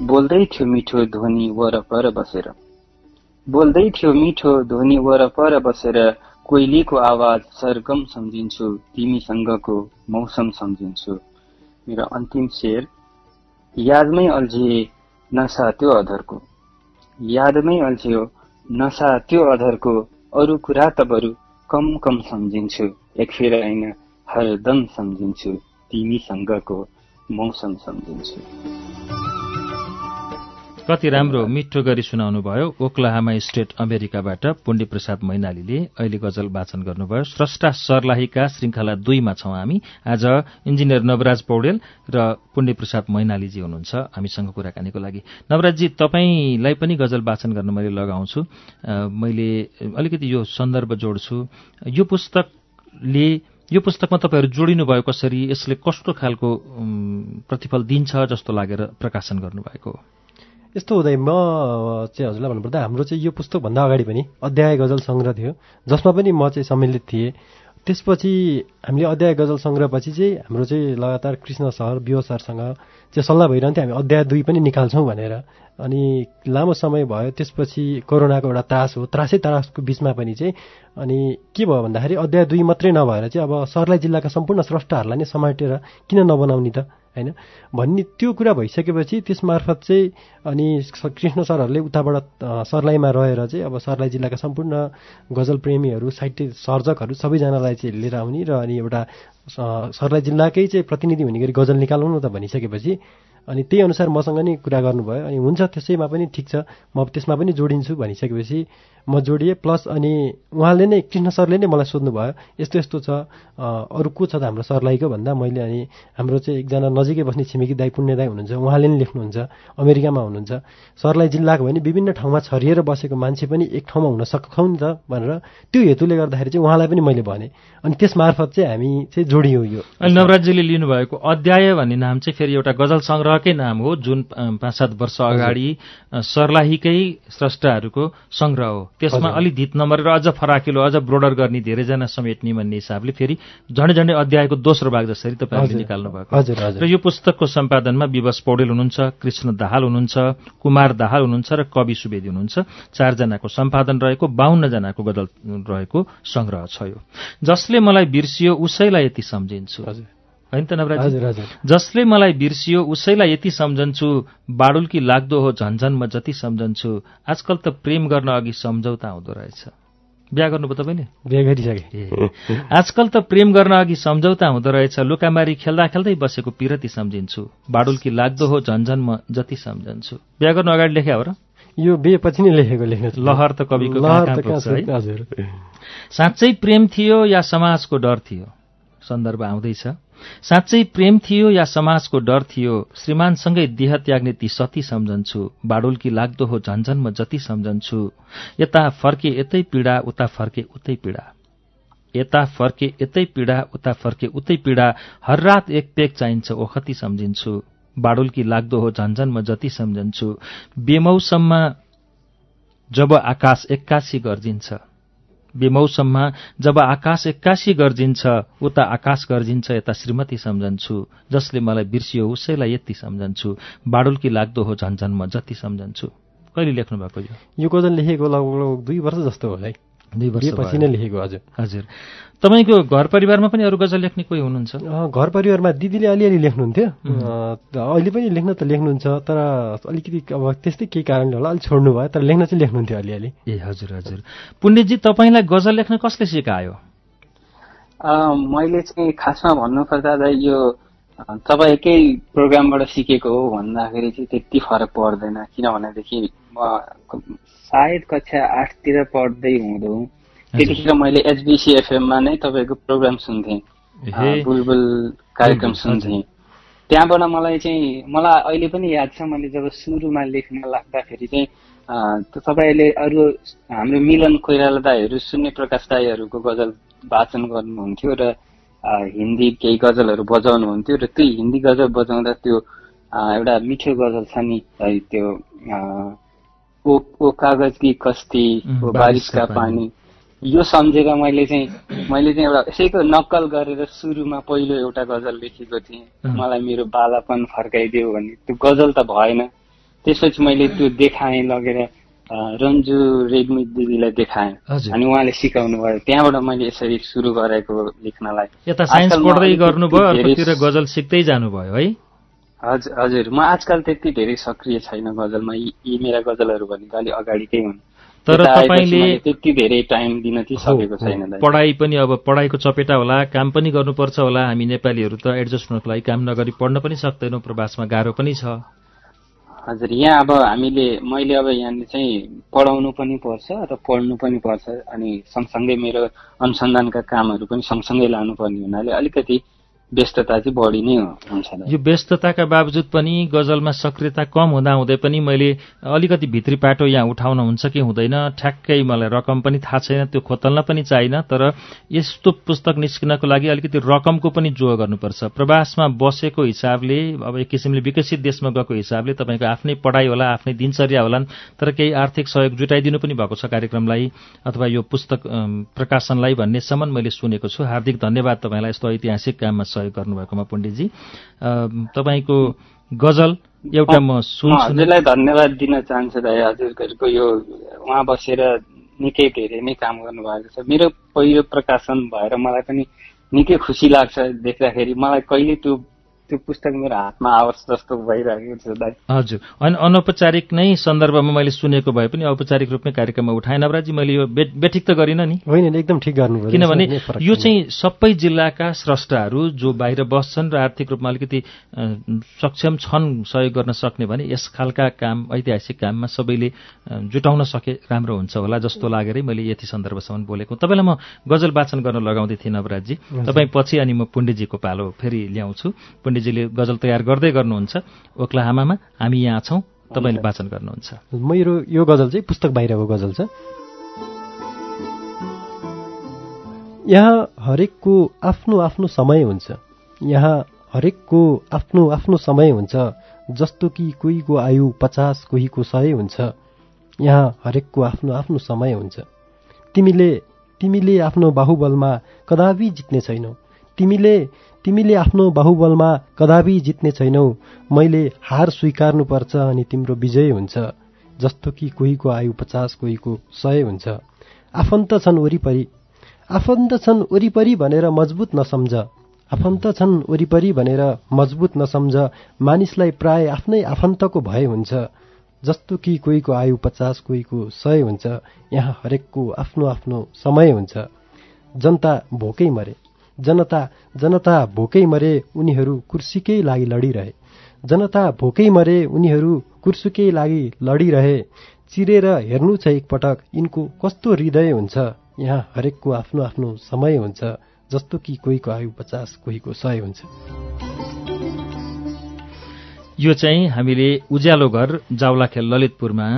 बोल्दै थियो मिठो ध्वनि वरपर बसेर। बोल्दै थियो मिठो ध्वनि वरपर बसेर कोइलीको आवाज सरगम सम्झिन्छु तिमीसँगको मौसम सम्झिन्छु। मेरो अन्तिम शेर यादमै अल्झिए नसा त्यो अधरको। यादमै अल्झियो नसा त्यो अधरको अरू कुरा त बरु कम कम सम्झिन्छु। एक फेर होइन हरदम सम्झिन्छु तिमीसँगको मौसम सम्झिन्छु। कति राम्रो मिठो गरी सुनाउनु भयो ओक्लाहामा स्टेट अमेरिकाबाट पुण्य प्रसाद मैनालीले अहिले गजल वाचन गर्नुभयो। स्रष्टा सर्लाहीका श्रृङ्खला दुईमा छौं हामी। आज इन्जिनियर नवराज पौडेल र पुण्य प्रसाद मैनालीजी हुनुहुन्छ हामीसँग कुराकानीको लागि। नवराजजी तपाईँलाई पनि गजल वाचन गर्न मैले लगाउँछु। मैले अलिकति यो सन्दर्भ जोड्छु। यो पुस्तकले यो पुस्तकमा तपाईँहरू जोडिनु भयो कसरी? यसले कस्तो खालको प्रतिफल दिन्छ जस्तो लागेर प्रकाशन गर्नुभएको हो? यस्तो हुँदै म चाहिँ हजुरलाई भन्नुपर्दा हाम्रो चाहिँ यो पुस्तकभन्दा अगाडि पनि अध्याय गजल सङ्ग्रह थियो जसमा पनि म चाहिँ सम्मिलित थिएँ। त्यसपछि हामीले अध्याय गजल सङ्ग्रहपछि चाहिँ हाम्रो चाहिँ लगातार कृष्ण सर बियो सरसँग चाहिँ सल्लाह भइरहन्थ्यो हामी अध्याय दुई पनि निकाल्छौँ भनेर। अनि लामो समय भयो त्यसपछि कोरोनाको एउटा त्रास हो त्रासै त्रासको बिचमा पनि चाहिँ। अनि के भयो भन्दाखेरि अध्याय दुई मात्रै नभएर चाहिँ अब सर्लाही जिल्लाका सम्पूर्ण स्रष्टाहरूलाई नै समेटेर किन नबनाउने त होइन? भन्ने त्यो कुरा भइसकेपछि त्यसमार्फत चाहिँ अनि कृष्ण सरहरूले उताबाट अ, सर्लाहीमा रहेर चाहिँ अब सर्लाही जिल्लाका सम्पूर्ण गजल प्रेमीहरू साहित्य सर्जकहरू सबैजनालाई चाहिँ लिएर आउने र अनि एउटा सर्लाही जिल्लाकै चाहिँ प्रतिनिधि हुने गरी गजल निकालौँ न त भनिसकेपछि अनि त्यही अनुसार मसँग नि कुरा गर्नुभयो। अनि हुन्छ त्यसैमा पनि ठिक छ। म त्यसमा पनि जोडिन्छु भनिसकेपछि म जोडिएँ। प्लस अनि उहाँले नै कृष्ण सरले नै मलाई सोध्नुभयो यस्तो यस्तो छ। अरू को छ त हाम्रो सरलाईको भन्दा? मैले अनि हाम्रो चाहिँ एकजना नजिकै बस्ने छिमेकी दाई पुण्य दाई हुनुहुन्छ। उहाँले नै लेख्नुहुन्छ। अमेरिकामा हुनुहुन्छ। सरलाई जिल्लाको भने विभिन्न ठाउँमा छरिएर बसेको मान्छे पनि एक ठाउँमा हुन सक्छौँ नि त भनेर त्यो हेतुले गर्दाखेरि चाहिँ उहाँलाई पनि मैले भने। अनि त्यस मार्फत चाहिँ हामी चाहिँ जोडियौँ यो। अनि नवराजीले लिनुभएको अध्याय भन्ने नाम चाहिँ फेरि एउटा गजल सङ्ग्रहकै नाम हो जुन पाँच सात वर्ष अगाडि सर्लाहीकै स्रष्टाहरूको सङ्ग्रह हो। त्यसमा अलि धित नम्बर र अझ फराकिलो अझ ब्रोडर गर्ने धेरैजना समेट्ने भन्ने हिसाबले फेरि झन्डै झन्डै अध्यायको दोस्रो भाग जसरी तपाईँहरूले निकाल्नु भएको र यो पुस्तकको सम्पादनमा विवश पौडेल हुनुहुन्छ कृष्ण दाहाल हुनुहुन्छ कुमार दाहाल हुनुहुन्छ र कवि सुवेदी हुनुहुन्छ। चारजनाको सम्पादन रहेको बाहुन्नजनाको गजल रहेको सङ्ग्रह छ यो। जसले मलाई बिर्सियो उसैलाई यति सम्झिन्छु। होइन त नवराज? जसले मलाई बिर्सियो उसैलाई यति सम्झन्छु। बाडुल्की लाग्दो हो झन्झन म जति सम्झन्छु। आजकल त प्रेम गर्न अघि सम्झौता हुँदो रहेछ। बिहा गर्नुभयो तपाईँले? बिहा गरिसके। आजकल त प्रेम गर्न अघि सम्झौता हुँदो रहेछ। लुकामारी खेल्दा खेल्दै बसेको पिरती सम्झिन्छु। बाडुल्की लाग्दो हो झन्झन म जति सम्झन्छु। बिहा गर्नु अगाडि लेखे हो र? यो बेपछि नै लेखेको लेख्नु लहर त कविको साँच्चै प्रेम थियो या समाजको डर थियो? सन्दर्भ आउँदैछ। साँच्चै प्रेम थियो या समाजको डर थियो श्रीमानसँगै देह त्याग्ने ती सती सम्झन्छु बाडुल्की लाग्दो हो झन्झन म जति सम्झन्छु। यता फर्के यतै पीडा उता फर्के उतै पीडा। यता फर्के यतै पीडा उता फर्के उतै पीडा हर रात एक पेक चाहिन्छ ओखती सम्झिन्छु। बाडुल्की लाग्दो हो झन्झन म जति सम्झन्छु। बेमौसममा जब आकाश एक्कासी गर्जिन्छ। बेमौसममा जब आकाश एक्कासी गर्जिन्छ उता आकाश गर्जिन्छ यता श्रीमती सम्झन्छु जसले मलाई बिर्सियो उसैलाई यति सम्झन्छु बाडुल्की लाग्दो हो झन्झन म जति सम्झन्छु। कहिले लेख्नु भएको यो यो लेखेको लगभग दुई वर्ष जस्तो होला है। दुई वर्षपछि नै लेखेको हजुर। हजुर। तपाईँको घर परिवारमा पनि अरू गजल लेख्ने कोही हुनुहुन्छ? घर परिवारमा दिदीले अलिअलि लेख्नुहुन्थ्यो। अहिले पनि लेख्न त लेख्नुहुन्छ तर अलिकति अब त्यस्तै केही कारणले होला अलिक छोड्नु भयो तर लेख्न चाहिँ लेख्नुहुन्थ्यो अलिअलि। ए हजुर हजुर। पुण्यजी तपाईँलाई गजल लेख्न कसले सिकायो? मैले चाहिँ खासमा भन्नुपर्दा यो तपाईँकै प्रोग्रामबाट सिकेको हो भन्दाखेरि चाहिँ त्यति फरक पर्दैन किनभनेदेखि म सायद कक्षा आठतिर पढ्दै हुँदो। त्यतिखेर मैले एचबिसिएफएममा नै तपाईँको प्रोग्राम सुन्थेँ। बुलबुल कार्यक्रम सुन्थेँ। त्यहाँबाट मलाई चाहिँ मलाई अहिले पनि याद छ मैले जब सुरुमा लेख्न लाग्दाखेरि चाहिँ तपाईँले अरू हाम्रो मिलन कोइराला दाईहरू शून्य प्रकाश दाईहरूको गजल वाचन गर्नुहुन्थ्यो र हिन्दी केही गजलहरू बजाउनुहुन्थ्यो र त्यो हिन्दी गजल बजाउँदा त्यो एउटा मिठो गजल छ नि त्यो ओ ओ कागज कि कस्ती ओ बारिसका पानी। यो सम्झेर मैले चाहिँ मैले चाहिँ एउटा यसैको नक्कल गरेर सुरुमा पहिलो एउटा गजल लेखेको थिएँ। मलाई मेरो बालापन फर्काइदियो भने त्यो गजल त भएन। त्यसपछि मैले त्यो देखाएँ लगेर रन्जु रेग्मी दिदीलाई देखाएँ। अनि उहाँले सिकाउनु भयो। त्यहाँबाट मैले यसरी सुरु गरेको लेख्नलाई। यता साइन्स पढ्दै गर्नुभयो गजल सिक्दै जानुभयो है। हजुर हजुर। म आजकल त्यति धेरै सक्रिय छैन गजलमा। यी मेरा गजलहरू भनेको अलिक अगाडिकै हुन्। तर तपाईँले त्यति धेरै टाइम दिन चाहिँ सकेको छैन पढाइ पनि अब पढाइको चपेटा होला काम पनि गर्नुपर्छ होला। हामी नेपालीहरू त एडजस्ट हुनको लागि काम नगरी पढ्न पनि सक्दैनौँ। प्रवासमा गाह्रो पनि छ। हजुर यहाँ अब हामीले मैले अब यहाँनिर चाहिँ पढाउनु पनि पर्छ र पढ्नु पनि पर्छ अनि सँगसँगै मेरो अनुसन्धानका कामहरू पनि सँगसँगै लानुपर्ने हुनाले अलिकति व्यस्तता चाहिँ बढी नै हुन्छ यो व्यस्तताका बावजुद पनि गजलमा सक्रियता कम हुँदा हुँदै पनि मैले अलिकति भित्री पाटो यहाँ उठाउन हुन्छ कि हुँदैन ठ्याक्कै मलाई रकम पनि थाहा छैन त्यो खोतल्न पनि चाहिन तर यस्तो पुस्तक निस्किनको लागि अलिकति रकमको पनि जोह गर्नुपर्छ। प्रवासमा बसेको हिसाबले अब एक किसिमले विकसित देशमा गएको हिसाबले तपाईँको आफ्नै पढाइ होला आफ्नै दिनचर्या होलान् तर केही आर्थिक सहयोग जुटाइदिनु पनि भएको छ कार्यक्रमलाई अथवा यो पुस्तक प्रकाशनलाई भन्नेसम्म मैले सुनेको छु। हार्दिक धन्यवाद तपाईँलाई यस्तो ऐतिहासिक काममा सहयोग गर्नुभएकोमा पण्डितजी। तपाईँको गजल एउटा म सुन्छु हजुरलाई धन्यवाद दिन चाहन्छु दाइ हजुरहरूको यो उहाँ बसेर निकै धेरै नै काम गर्नुभएको छ। मेरो पहिलो प्रकाशन भएर मलाई पनि निकै खुसी लाग्छ देख्दाखेरि। मलाई कहिले त्यो त्यो पुस्तक मेरो हातमा आओस् जस्तो भइरहेको छ दाइ। हजुर। अनि अनौपचारिक नै सन्दर्भमा मैले सुनेको भए पनि औपचारिक रूपमै कार्यक्रममा उठाएन नवराजी मैले यो बेठिक त गरिनँ नि। होइन एकदम ठिक गर्नु किनभने यो चाहिँ सबै जिल्लाका स्रष्टाहरू जो बाहिर बस्छन् र आर्थिक रूपमा अलिकति सक्षम छन् सहयोग गर्न सक्ने भने यस खालका काम ऐतिहासिक काममा सबैले जुटाउन सके राम्रो हुन्छ होला जस्तो लागेरै मैले यति सन्दर्भसम्म बोलेको तपाईँलाई म गजल वाचन गर्न लगाउँदै थिएँ नवराजी तपाईँ पछि अनि म पुण्डेजीको पालो फेरि ल्याउँछु। पुण्डेजीले गजल तयार गर्दै गर्नुहुन्छ। ओक्लाहामामा हामी यहाँ छौँ। तपाईँले वाचन गर्नुहुन्छ। मेरो यो गजल चाहिँ पुस्तक बाहिरको गजल छ। यहाँ हरेकको आफ्नो आफ्नो समय हुन्छ। यहाँ हरेकको आफ्नो आफ्नो समय हुन्छ। जस्तो कि कोहीको आयु पचास कोहीको सय हुन्छ। यहाँ हरेकको आफ्नो आफ्नो समय हुन्छ। तिमीले तिमीले आफ्नो बाहुबलमा कदापि जित्ने छैनौ। तिमीले तिमीले आफ्नो बाहुबलमा कदापि जित्ने छैनौ। मैले हार स्वीकार्नुपर्छ अनि तिम्रो विजय हुन्छ। जस्तो कि कोहीको आयु पचास कोहीको सय हुन्छ। आफन्त छन् वरिपरि। आफन्त छन् वरिपरि भनेर मजबुत नसम्झ। आफन्त छन् वरिपरि भनेर मजबुत नसम्झ। मानिसलाई प्राय आफ्नै आफन्तको भय हुन्छ। जस्तो कि कोहीको आयु पचास कोहीको सय हुन्छ। यहाँ हरेकको आफ्नो आफ्नो समय हुन्छ। जनता भोकै मरे। जनता जनता भोकै मरे उनीहरू कुर्सीकै लागि लडिरहे। जनता भोकै मरे उनीहरू कुर्सुकै लागि लडिरहे। चिरेर हेर्नु छ एकपटक यिनको कस्तो हृदय हुन्छ। यहाँ हरेकको आफ्नो आफ्नो समय हुन्छ जस्तो कि कोहीको आयु पचास कोहीको सय हुन्छ। यो चाहिँ हामीले उज्यालो घर जाउलाखेल ललितपुरमा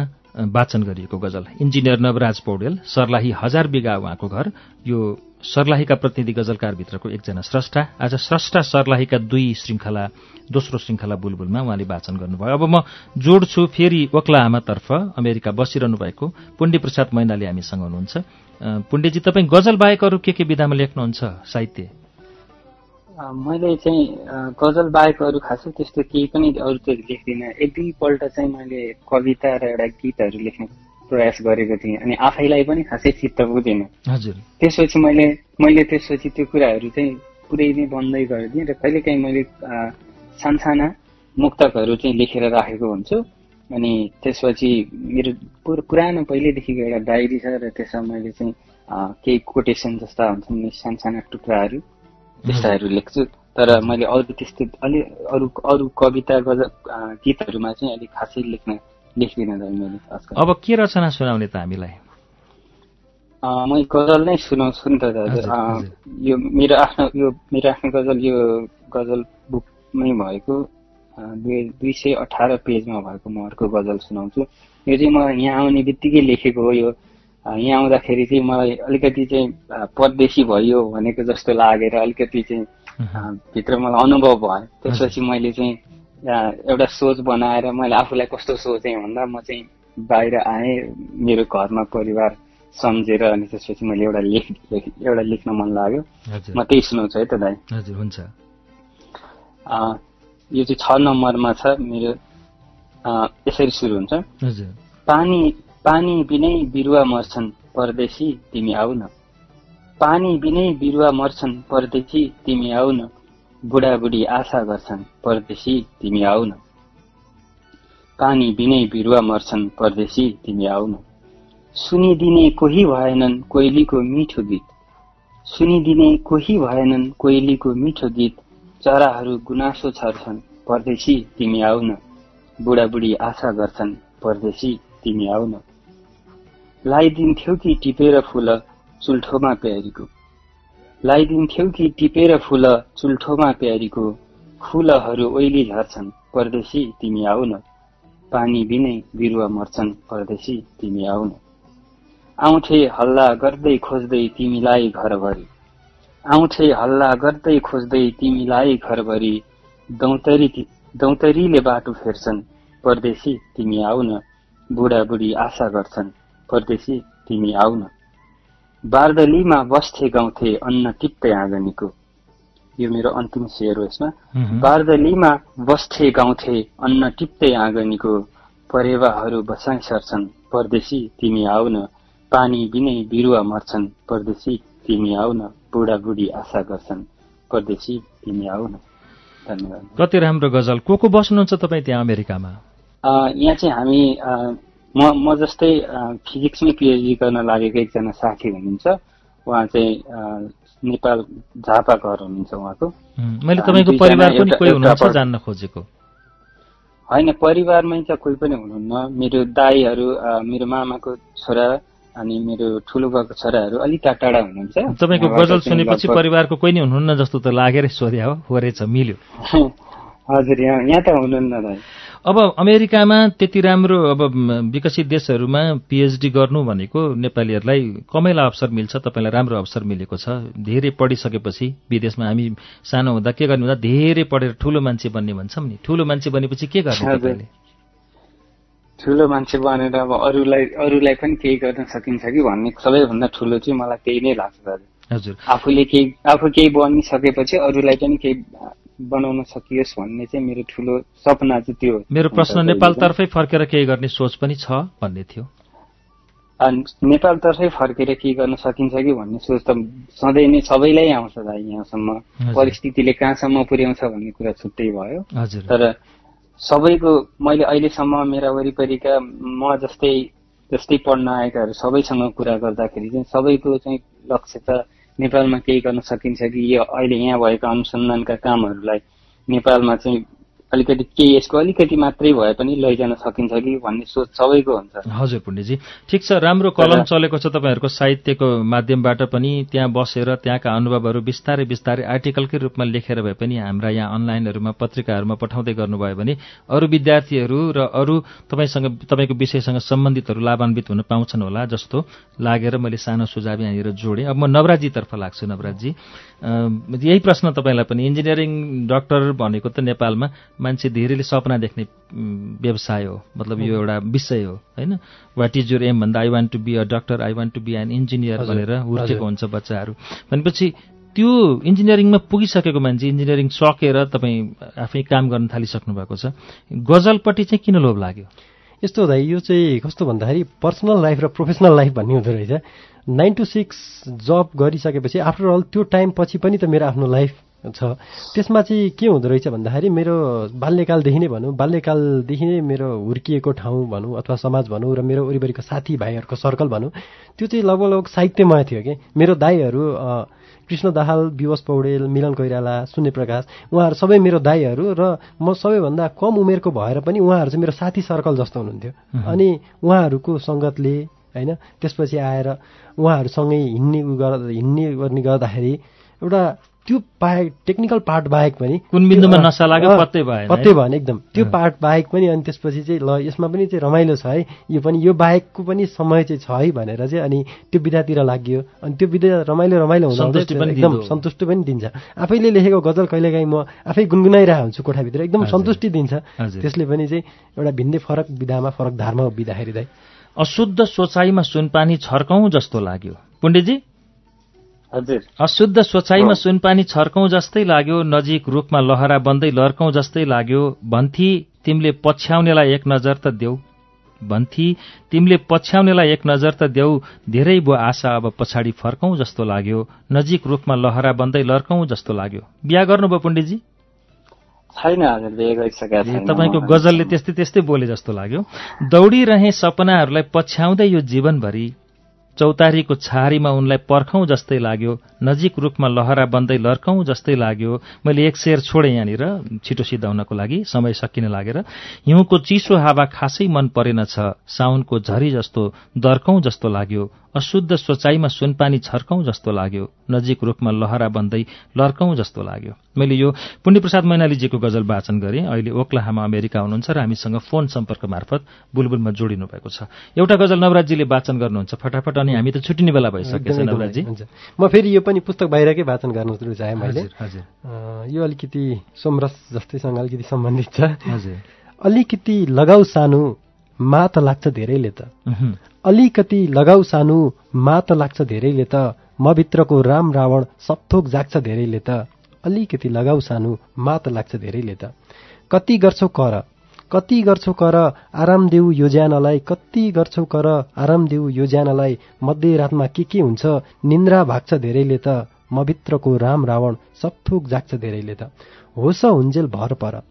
वाचन गरिएको गजल। इन्जिनियर नवराज पौडेल सर्लाही हजार बिगा उहाँको घर। यो सर्लाहीका प्रतिनिधि गजलकारभित्रको एकजना स्रष्टा। आज स्रष्टा सर्लाहीका दुई श्रृङ्खला दोस्रो श्रृङ्खला बुलबुलमा उहाँले वाचन गर्नुभयो। अब म जोड्छु फेरि ओक्लाहामातर्फ अमेरिका बसिरहनु भएको पुण्डी प्रसाद मैनाली हामीसँग हुनुहुन्छ। पुण्डेजी तपाईँ गजल बाहेक अरू के के विधामा लेख्नुहुन्छ साहित्य? मैले चाहिँ गजल बाहेक अरू खासै त्यस्तो केही पनि अरू चाहिँ लेख्दिनँ। एक दुईपल्ट चाहिँ मैले कविता र एउटा गीतहरू लेख्ने प्रयास गरेको थिएँ अनि आफैलाई पनि खासै चित्त बुझेन। हजुर। त्यसपछि मैले मैले त्यसपछि त्यो कुराहरू चाहिँ पुरै नै बन्दै गरिदिएँ र कहिलेकाहीँ मैले सानसाना मुक्तकहरू चाहिँ लेखेर राखेको हुन्छु। अनि त्यसपछि मेरो पुरानो पहिल्यैदेखिको एउटा डायरी छ र त्यसमा मैले चाहिँ केही कोटेसन जस्ता हुन्छन् नि सानसाना टुक्राहरू त्यस्ताहरू लेख्छु। तर मैले अरू त्यस्तो अलि अरू अरू कविता गज गीतहरूमा चाहिँ अलिक खासै लेख्न अब के रचना सुनाउने त हामीलाई? म गजल नै सुनाउँछु नि त दाजु यो मेरो आफ्नो यो मेरो आफ्नो गजल यो गजल बुकमै भएको दुई दुई सय अठार पेजमा भएको म अर्को गजल सुनाउँछु। यो चाहिँ म यहाँ आउने बित्तिकै लेखेको हो यो। यहाँ आउँदाखेरि चाहिँ मलाई अलिकति चाहिँ परदेशी भयो भनेको जस्तो लागेर अलिकति चाहिँ भित्र मलाई अनुभव भयो। त्यसपछि मैले चाहिँ एउटा सोच बनाएर मैले आफूलाई कस्तो सोचेँ भन्दा म चाहिँ बाहिर आएँ मेरो घरमा परिवार सम्झेर अनि त्यसपछि मैले एउटा लेख एउटा लेख्न मन लाग्यो। म त्यही सुनाउँछु है त दाइ हजुर हुन्छ। यो चाहिँ छ नम्बरमा छ मेरो। यसरी सुरु हुन्छ। पानी पानी बिनै बिरुवा मर्छन् परदेशी तिमी आऊ न पानी बिनै बिरुवा मर्छन् परदेशी तिमी आऊ न बुढाबुढी आशा गर्छन् परदेशी तिमी आऊ न पानी बिनै बिरुवा मर्छन् परदेशी तिमी आऊ न सुनिदिने कोही भएनन् कोइलीको मिठो गीत। सुनिदिने कोही भएनन् कोइलीको मिठो गीत। चराहरू गुनासो छर्छन् परदेशी तिमी आऊ न बुढाबुढी आशा गर्छन् परदेशी तिमी आऊ न लगाइदिन्थ्यौ कि टिपेर फुल चुल्ठोमा प्यारीको। लगाइदिन्थ्यौ कि टिपेर फुल चुल्ठोमा प्यारीको फुलहरू ओइली झर्छन्। परदेशी तिमी आऊ न पानी बिनै बिरुवा मर्छन्। परदेशी तिमी आऊ न आउँथे हल्ला गर्दै खोज्दै तिमीलाई घरभरि। आउँथे हल्ला गर्दै खोज्दै तिमीलाई घरभरि। दौतरी दौतरीले बाटो फेर्छन्। परदेशी तिमी आऊ न बुढाबुढी आशा गर्छन्। परदेशी तिमी आऊ न बार्दलीमा बस्थे गाउँथे अन्न टिप्दै आँगनीको यो मेरो अन्तिम शेर हो यसमा। बार्दलीमा बस्थे गाउँथे अन्न टिप्दै आँगनीको परेवाहरू बसाइ सर्छन् परदेशी तिमी आऊ न। पानी बिनै बिरुवा मर्छन् परदेशी तिमी आऊ न। बुढाबुढी आशा गर्छन् परदेशी तिमी आऊ न। धन्यवाद। कति राम्रो गजल। को को बस्नुहुन्छ तपाईँ त्यहाँ अमेरिकामा? यहाँ चाहिँ हामी म म जस्तै फिजिक्समै पिएचडी गर्न लागेको एकजना साथी हुनुहुन्छ। उहाँ चाहिँ नेपाल झापा घर हुनुहुन्छ उहाँको। मैले तपाईँको पनि कोही हुनुहुन्छ जान्न खोजेको। होइन परिवारमै चाहिँ कोही पनि हुनुहुन्न। मेरो दाईहरू मेरो मामाको छोरा अनि मेरो ठुलो बाको छोराहरू अलिक टाढा टाढा हुनुहुन्छ। तपाईँको गजल सुनेपछि परिवारको कोही नै हुनुहुन्न जस्तो त लागेरै सोध्या हो रहेछ मिल्यो। हजुर यहाँ यहाँ त हुनुहुन्न अब अमेरिकामा त्यति राम्रो अब विकसित देशहरूमा पिएचडी गर्नु भनेको नेपालीहरूलाई कमैला अवसर मिल्छ तपाईँलाई राम्रो अवसर मिलेको छ। धेरै पढिसकेपछि विदेशमा हामी सानो हुँदा के गर्ने हुँदा धेरै पढेर ठुलो मान्छे बन्ने भन्छौँ नि। ठुलो मान्छे बनेपछि के गर्ने ठुलो मान्छे बनेर अब अरूलाई अरूलाई पनि केही गर्न सकिन्छ कि भन्ने सबैभन्दा ठुलो चाहिँ मलाई त्यही नै लाग्छ दाजु। हजुर। आफूले केही आफू केही बनिसकेपछि अरूलाई पनि केही बनाउन सकियोस् भन्ने चाहिँ मेरो ठुलो सपना चाहिँ त्यो हो। मेरो प्रश्न नेपालतर्फै फर्केर केही गर्ने सोच पनि छ भन्ने थियो नेपालतर्फै फर्केर के गर्न सकिन्छ कि भन्ने सोच त सधैँ नै सबैलाई आउँछ दाइ यहाँसम्म। परिस्थितिले कहाँसम्म पुर्याउँछ भन्ने कुरा छुट्टै भयो हजुर तर सबैको मैले अहिलेसम्म मेरा वरिपरिका म जस्तै जस्तै पढ्न आएकाहरू सबैसँग कुरा गर्दाखेरि चाहिँ सबैको चाहिँ लक्ष्य त नेपालमा केही गर्न सकिन्छ कि यो अहिले यहाँ भएका अनुसन्धानका कामहरूलाई नेपालमा चाहिँ अलिकति केही यसको अलिकति मात्रै भए पनि लैजान सकिन्छ कि भन्ने सोच सबैको हुन्छ। हजुर पुण्यजी ठिक छ राम्रो कलम चलेको छ तपाईँहरूको साहित्यको माध्यमबाट पनि त्यहाँ बसेर त्यहाँका अनुभवहरू बिस्तारै बिस्तारै आर्टिकलकै रूपमा लेखेर भए पनि हाम्रा यहाँ अनलाइनहरूमा पत्रिकाहरूमा पठाउँदै गर्नुभयो भने अरू विद्यार्थीहरू र अरू तपाईँसँग तपाईँको विषयसँग सम्बन्धितहरू लाभान्वित हुन पाउँछन् होला जस्तो लागेर मैले सानो सुझाव यहाँनिर जोडेँ। अब म नवराजीतर्फ लाग्छु नवराजी। यही प्रश्न तपाईँलाई पनि। इन्जिनियरिङ डक्टर भनेको त नेपालमा मान्छे धेरैले सपना देख्ने व्यवसाय हो। मतलब यो एउटा विषय हो होइन? वाट इज योर एम भन्दा I want to be a doctor I want to be an engineer भनेर हुर्केको। हुन्छ बच्चाहरू। भनेपछि त्यो इन्जिनियरिङमा पुगिसकेको मान्छे इन्जिनियरिङ सकेर तपाईँ आफै काम गर्न थालिसक्नु भएको छ। गजलपट्टि चाहिँ किन लोभ लाग्यो? यस्तो हुँदा यो चाहिँ कस्तो भन्दाखेरि पर्सनल लाइफ र प्रोफेसनल लाइफ भन्ने हुँदो रहेछ। नाइन टु सिक्स जब गरिसकेपछि आफ्टर अल त्यो टाइम पछि पनि त मेरो आफ्नो लाइफ छ। त्यसमा चाहिँ के हुँदो रहेछ भन्दाखेरि मेरो बाल्यकालदेखि नै भनौँ बाल्यकालदेखि नै मेरो हुर्किएको ठाउँ भनौँ अथवा समाज भनौँ र मेरो वरिपरिको साथीभाइहरूको सर्कल भनौँ त्यो चाहिँ लगभग लगभग साहित्यमय थियो कि। मेरो दाईहरू कृष्ण दाहाल विवश पौडेल मिलन कोइराला शून्य प्रकाश उहाँहरू सबै मेरो दाईहरू र म सबैभन्दा कम उमेरको भएर पनि उहाँहरू चाहिँ मेरो साथी सर्कल जस्तो हुनुहुन्थ्यो। अनि उहाँहरूको सङ्गतले होइन त्यसपछि आएर उहाँहरूसँगै हिँड्ने हिँड्ने गर्ने गर्दाखेरि एउटा त्यो बाहेक टेक्निकल पार्ट बाहेक पनि कुन बिन्दुमा नसा लाग्यो पत्तै भएन, है? पत्तै भएन एकदम त्यो। पार्ट बाहेक पनि अनि त्यसपछि चाहिँ ल यसमा पनि चाहिँ रमाइलो छ है यो पनि यो बाहेकको पनि समय चाहिँ छ है भनेर चाहिँ अनि त्यो विधातिर लाग्यो अनि त्यो विधा रमाइलो रमाइलो हुँदा पनि एकदम। सन्तुष्टि पनि दिन्छ आफैले लेखेको गजल कहिलेकाहीँ म आफै गुनगुनाइरहेको हुन्छु कोठाभित्र एकदम। सन्तुष्टि दिन्छ। त्यसले पनि चाहिँ एउटा भिन्दै फरक विधामा फरक धारमा उभिँदाखेरि चाहिँ अशुद्ध सोचाइमा सुनपानी छर्कौँ जस्तो लाग्यो पुण्डितजी हजुर अशुद्ध सोचाइमा सुनपानी छर्कौँ जस्तै लाग्यो नजिक रुखमा लहरा बन्दै लर्कौँ जस्तै लाग्यो भन्थी तिमीले पछ्याउनेलाई एक नजर त देऊ। भन्थी तिमीले पछ्याउनेलाई एक नजर त देऊ धेरै बो आशा अब पछाडि फर्कौँ जस्तो लाग्यो नजिक रुखमा लहरा बन्दै लर्कौँ जस्तो लाग्यो। बिहा गर्नुभयो पुण्डितजी? तपाईँको। गजलले त्यस्तै त्यस्तै बोले जस्तो लाग्यो। दौडिरहे सपनाहरूलाई पछ्याउँदै यो जीवनभरि। चौतारीको छारीमा उनलाई पर्खौँ जस्तै लाग्यो नजिक रुखमा लहरा बन्दै लर्कौँ जस्तै लाग्यो। मैले एक शेर छोडेँ यहाँनिर छिटो सिधाउनको लागि समय सकिन लागेर। हिउँको चिसो हावा खासै मन परेनछ साउनको झरी जस्तो दर्कौँ जस्तो लाग्यो। अशुद्ध सोचाइमा सुनपानी छर्कौँ जस्तो लाग्यो। नजिक रुखमा लहरा बन्दै लर्कौँ जस्तो लाग्यो। मैले यो पुण्यप्रसाद मैनालीजीको गजल वाचन गरेँ। अहिले ओक्लाहामा अमेरिका हुनुहुन्छ र हामीसँग फोन सम्पर्क मार्फत बुलबुलमा जोडिनु भएको छ। एउटा गजल नवराजजीले वाचन गर्नुहुन्छ। फटाफट अनि हामी त छुट्टिने बेला भइसकेछ हुन्छ। म फेरि यो पनि पुस्तक बाहिरकै वाचन गर्न रुचाएँ मैले। हजुर यो अलिकति सोमरस जस्तैसँग अलिकति सम्बन्धित छ। हजुर। अलिकति लगाउ सानो मा त लाग्छ धेरैले त। अलिकति लगाउ सानो मा त लाग्छ धेरैले त। म भित्रको राम रावण सपथोक जाग्छ धेरैले त। अलिकति लगाउ सानो मा त लाग्छ धेरैले त। कति गर्छौ कर? कति गर्छौ कर? आराम देऊ यो ज्यानलाई कति गर्छौ कर? आराम देऊ यो ज्यानलाई मध्यरातमा के के हुन्छ? निन्द्रा भाग्छ धेरैले त। मभित्रको राम रावण सबथोक जाग्छ धेरैले त। होस हुन्जेल भर पर।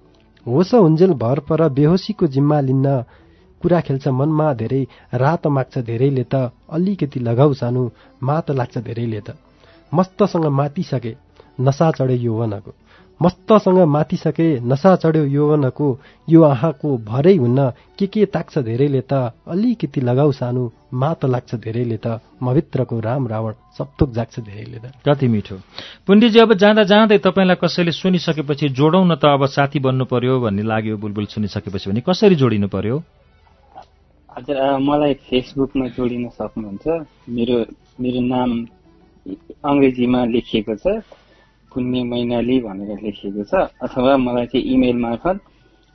होस हुन्जेल भर पर बेहोसीको जिम्मा लिन्न कुरा खेल्छ मनमा धेरै रात माग्छ धेरैले त। अलिकति लगाउ सानो मात लाग्छ धेरैले त। मस्तसँग मातिसके। नसा चढ्यो यौवनको। मस्तसँग माथिसके नसा चढ्यो यौवनको यो आँखाको भरै हुन्न के के ताक्छ धेरैले त अलिकति लगाउ सानो मात लाग्छ धेरैले त मभित्रको राम रावण सप्तुक जाग्छ धेरैले त। कति मिठो। पुण्डिजी अब जाँदा जाँदै तपाईँलाई कसैले सुनिसकेपछि जोडौँ न त अब साथी बन्नु पर्यो भन्ने लाग्यो बुलबुल सुनिसकेपछि भने कसरी जोडिनु पर्यो? हजुर मलाई फेसबुकमा जोडिन सक्नुहुन्छ। मेरो मेरो नाम अङ्ग्रेजीमा लेखिएको छ। पुण्य मैनाली भनेर लेखिएको छ अथवा मलाई चाहिँ इमेल मार्फत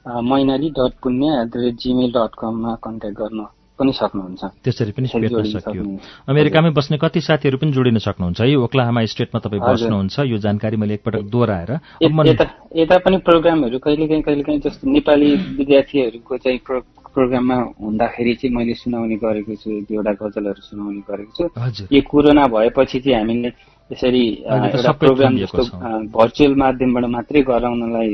Mainali dot Punya at the rate gmail dot कममा कन्ट्याक्ट गर्न पनि सक्नुहुन्छ। त्यसरी पनि भेट्न सकियो। अमेरिकामै बस्ने कति साथीहरू पनि जोडिन सक्नुहुन्छ। है ओक्लाहामा स्टेटमा तपाईँ बस्नुहुन्छ यो जानकारी मैले एकपटक दोहोऱ्याएर यता पनि प्रोग्रामहरू कहिलेकाहीँ कहिलेकाहीँ जस्तो नेपाली विद्यार्थीहरूको चाहिँ प्रोग्राममा हुँदाखेरि चाहिँ मैले सुनाउने गरेको छु एक दुईवटा गजलहरू सुनाउने गरेको छु। यो कोरोना भएपछि चाहिँ हामीले यसरी एउटा प्रोग्राम जस्तो भर्चुअल माध्यमबाट मात्रै गराउनलाई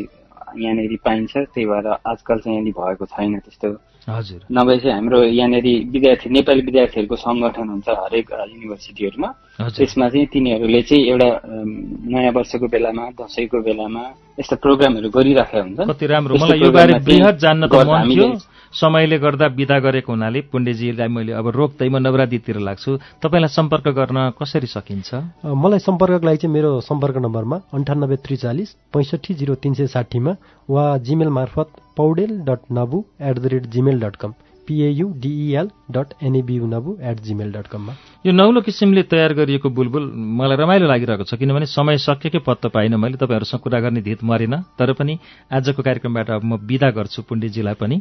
यहाँनिर पाइन्छ त्यही भएर आजकल चाहिँ यहाँनिर भएको छैन त्यस्तो। हजुर। नभए चाहिँ हाम्रो यहाँनिर विद्यार्थी नेपाली विद्यार्थीहरूको सङ्गठन हुन्छ हरेक युनिभर्सिटीहरूमा। त्यसमा चाहिँ तिनीहरूले चाहिँ एउटा नयाँ वर्षको बेलामा दसैँको बेलामा यस्ता प्रोग्रामहरू गरिराखेका हुन्छ समयले गर्दा विदा गरेको हुनाले पुण्डेजीलाई मैले अब रोक्दैमा नवरात्रितिर लाग्छु। तपाईँलाई सम्पर्क गर्न कसरी सकिन्छ? मलाई सम्पर्कको लागि चाहिँ मेरो सम्पर्क नम्बरमा अन्ठानब्बे त्रिचालिस पैँसठी जिरो तिन सय साठीमा वा जिमेल मार्फत Paudel dot Nabu at the rate gmail dot com P A U D E L dot N A B U Nabu at gmail dot कममा। यो नौलो किसिमले तयार गरिएको बुलबुल मलाई रमाइलो लागिरहेको छ किनभने समय सकेकै पत्तो पाइनँ मैले तपाईँहरूसँग कुरा गर्ने धित मरेन। तर पनि आजको कार्यक्रमबाट म विदा गर्छु पुण्डेजीलाई पनि।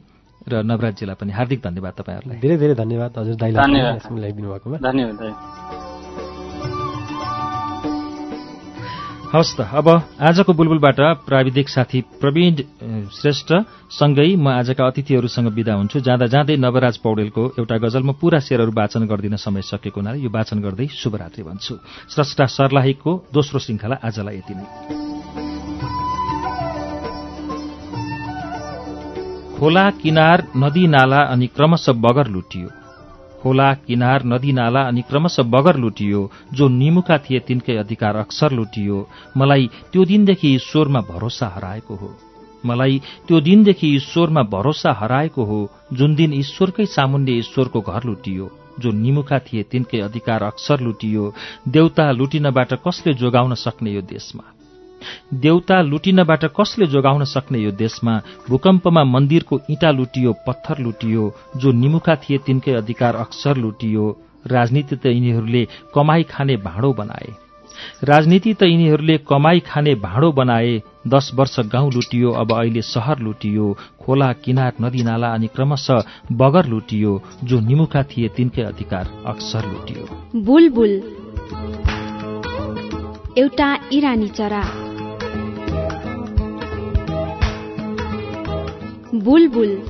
र नवराजजीलाई पनि हार्दिक धन्यवाद तपाईँहरूलाई। धेरै धेरै धन्यवाद। हजुर दाइलाई दिनुभएकोमा धन्यवाद। हवस् त अब आजको बुलबुलबाट प्राविधिक साथी प्रवीण श्रेष्ठ सँगै म आजका अतिथिहरूसँग विदा हुन्छु। जाँदा जाँदै नवराज पौडेलको एउटा गजल म पूरा शेरहरू वाचन गरिदिन समय सकेको हुनाले यो वाचन गर्दै शुभरात्रि भन्छु। स्रष्टा सर्लाहीको दोस्रो श्रृङ्खला आजलाई यति नै। खोला किनार नदी नाला अनि क्रमशः बगर लुटियो। खोला किनार नदी नाला अनि क्रमशः बगर लुटियो जो निमुखा थिए तिनकै अधिकार अक्सर लुटियो। मलाई त्यो दिनदेखि ईश्वरमा भरोसा हराएको हो। मलाई त्यो दिनदेखि ईश्वरमा भरोसा हराएको हो जुन दिन ईश्वरकै सामुन्य ईश्वरको घर लुटियो जो निमुखा थिए तिनकै अधिकार अक्सर लुटियो। देउता लुटिनबाट कसले जोगाउन सक्ने यो देशमा? देउता लुटिनबाट कसले जोगाउन सक्ने यो देशमा भूकम्पमा मन्दिरको इँटा लुटियो पत्थर लुटियो जो निमुखा थिए तिनकै अधिकार अक्सर लुटियो। राजनीति त यिनीहरूले कमाई खाने भाँडो बनाए। राजनीति त यिनीहरूले कमाई खाने भाँडो बनाए दश वर्ष गाउँ लुटियो अब अहिले सहर लुटियो खोला किनार नदी नाला अनि क्रमशः बगर लुटियो जो निमुखा थिए तिनकै अधिकार अक्सर लुटियो। बुलबुल। एउटा इरानी चरा। बुलबुल।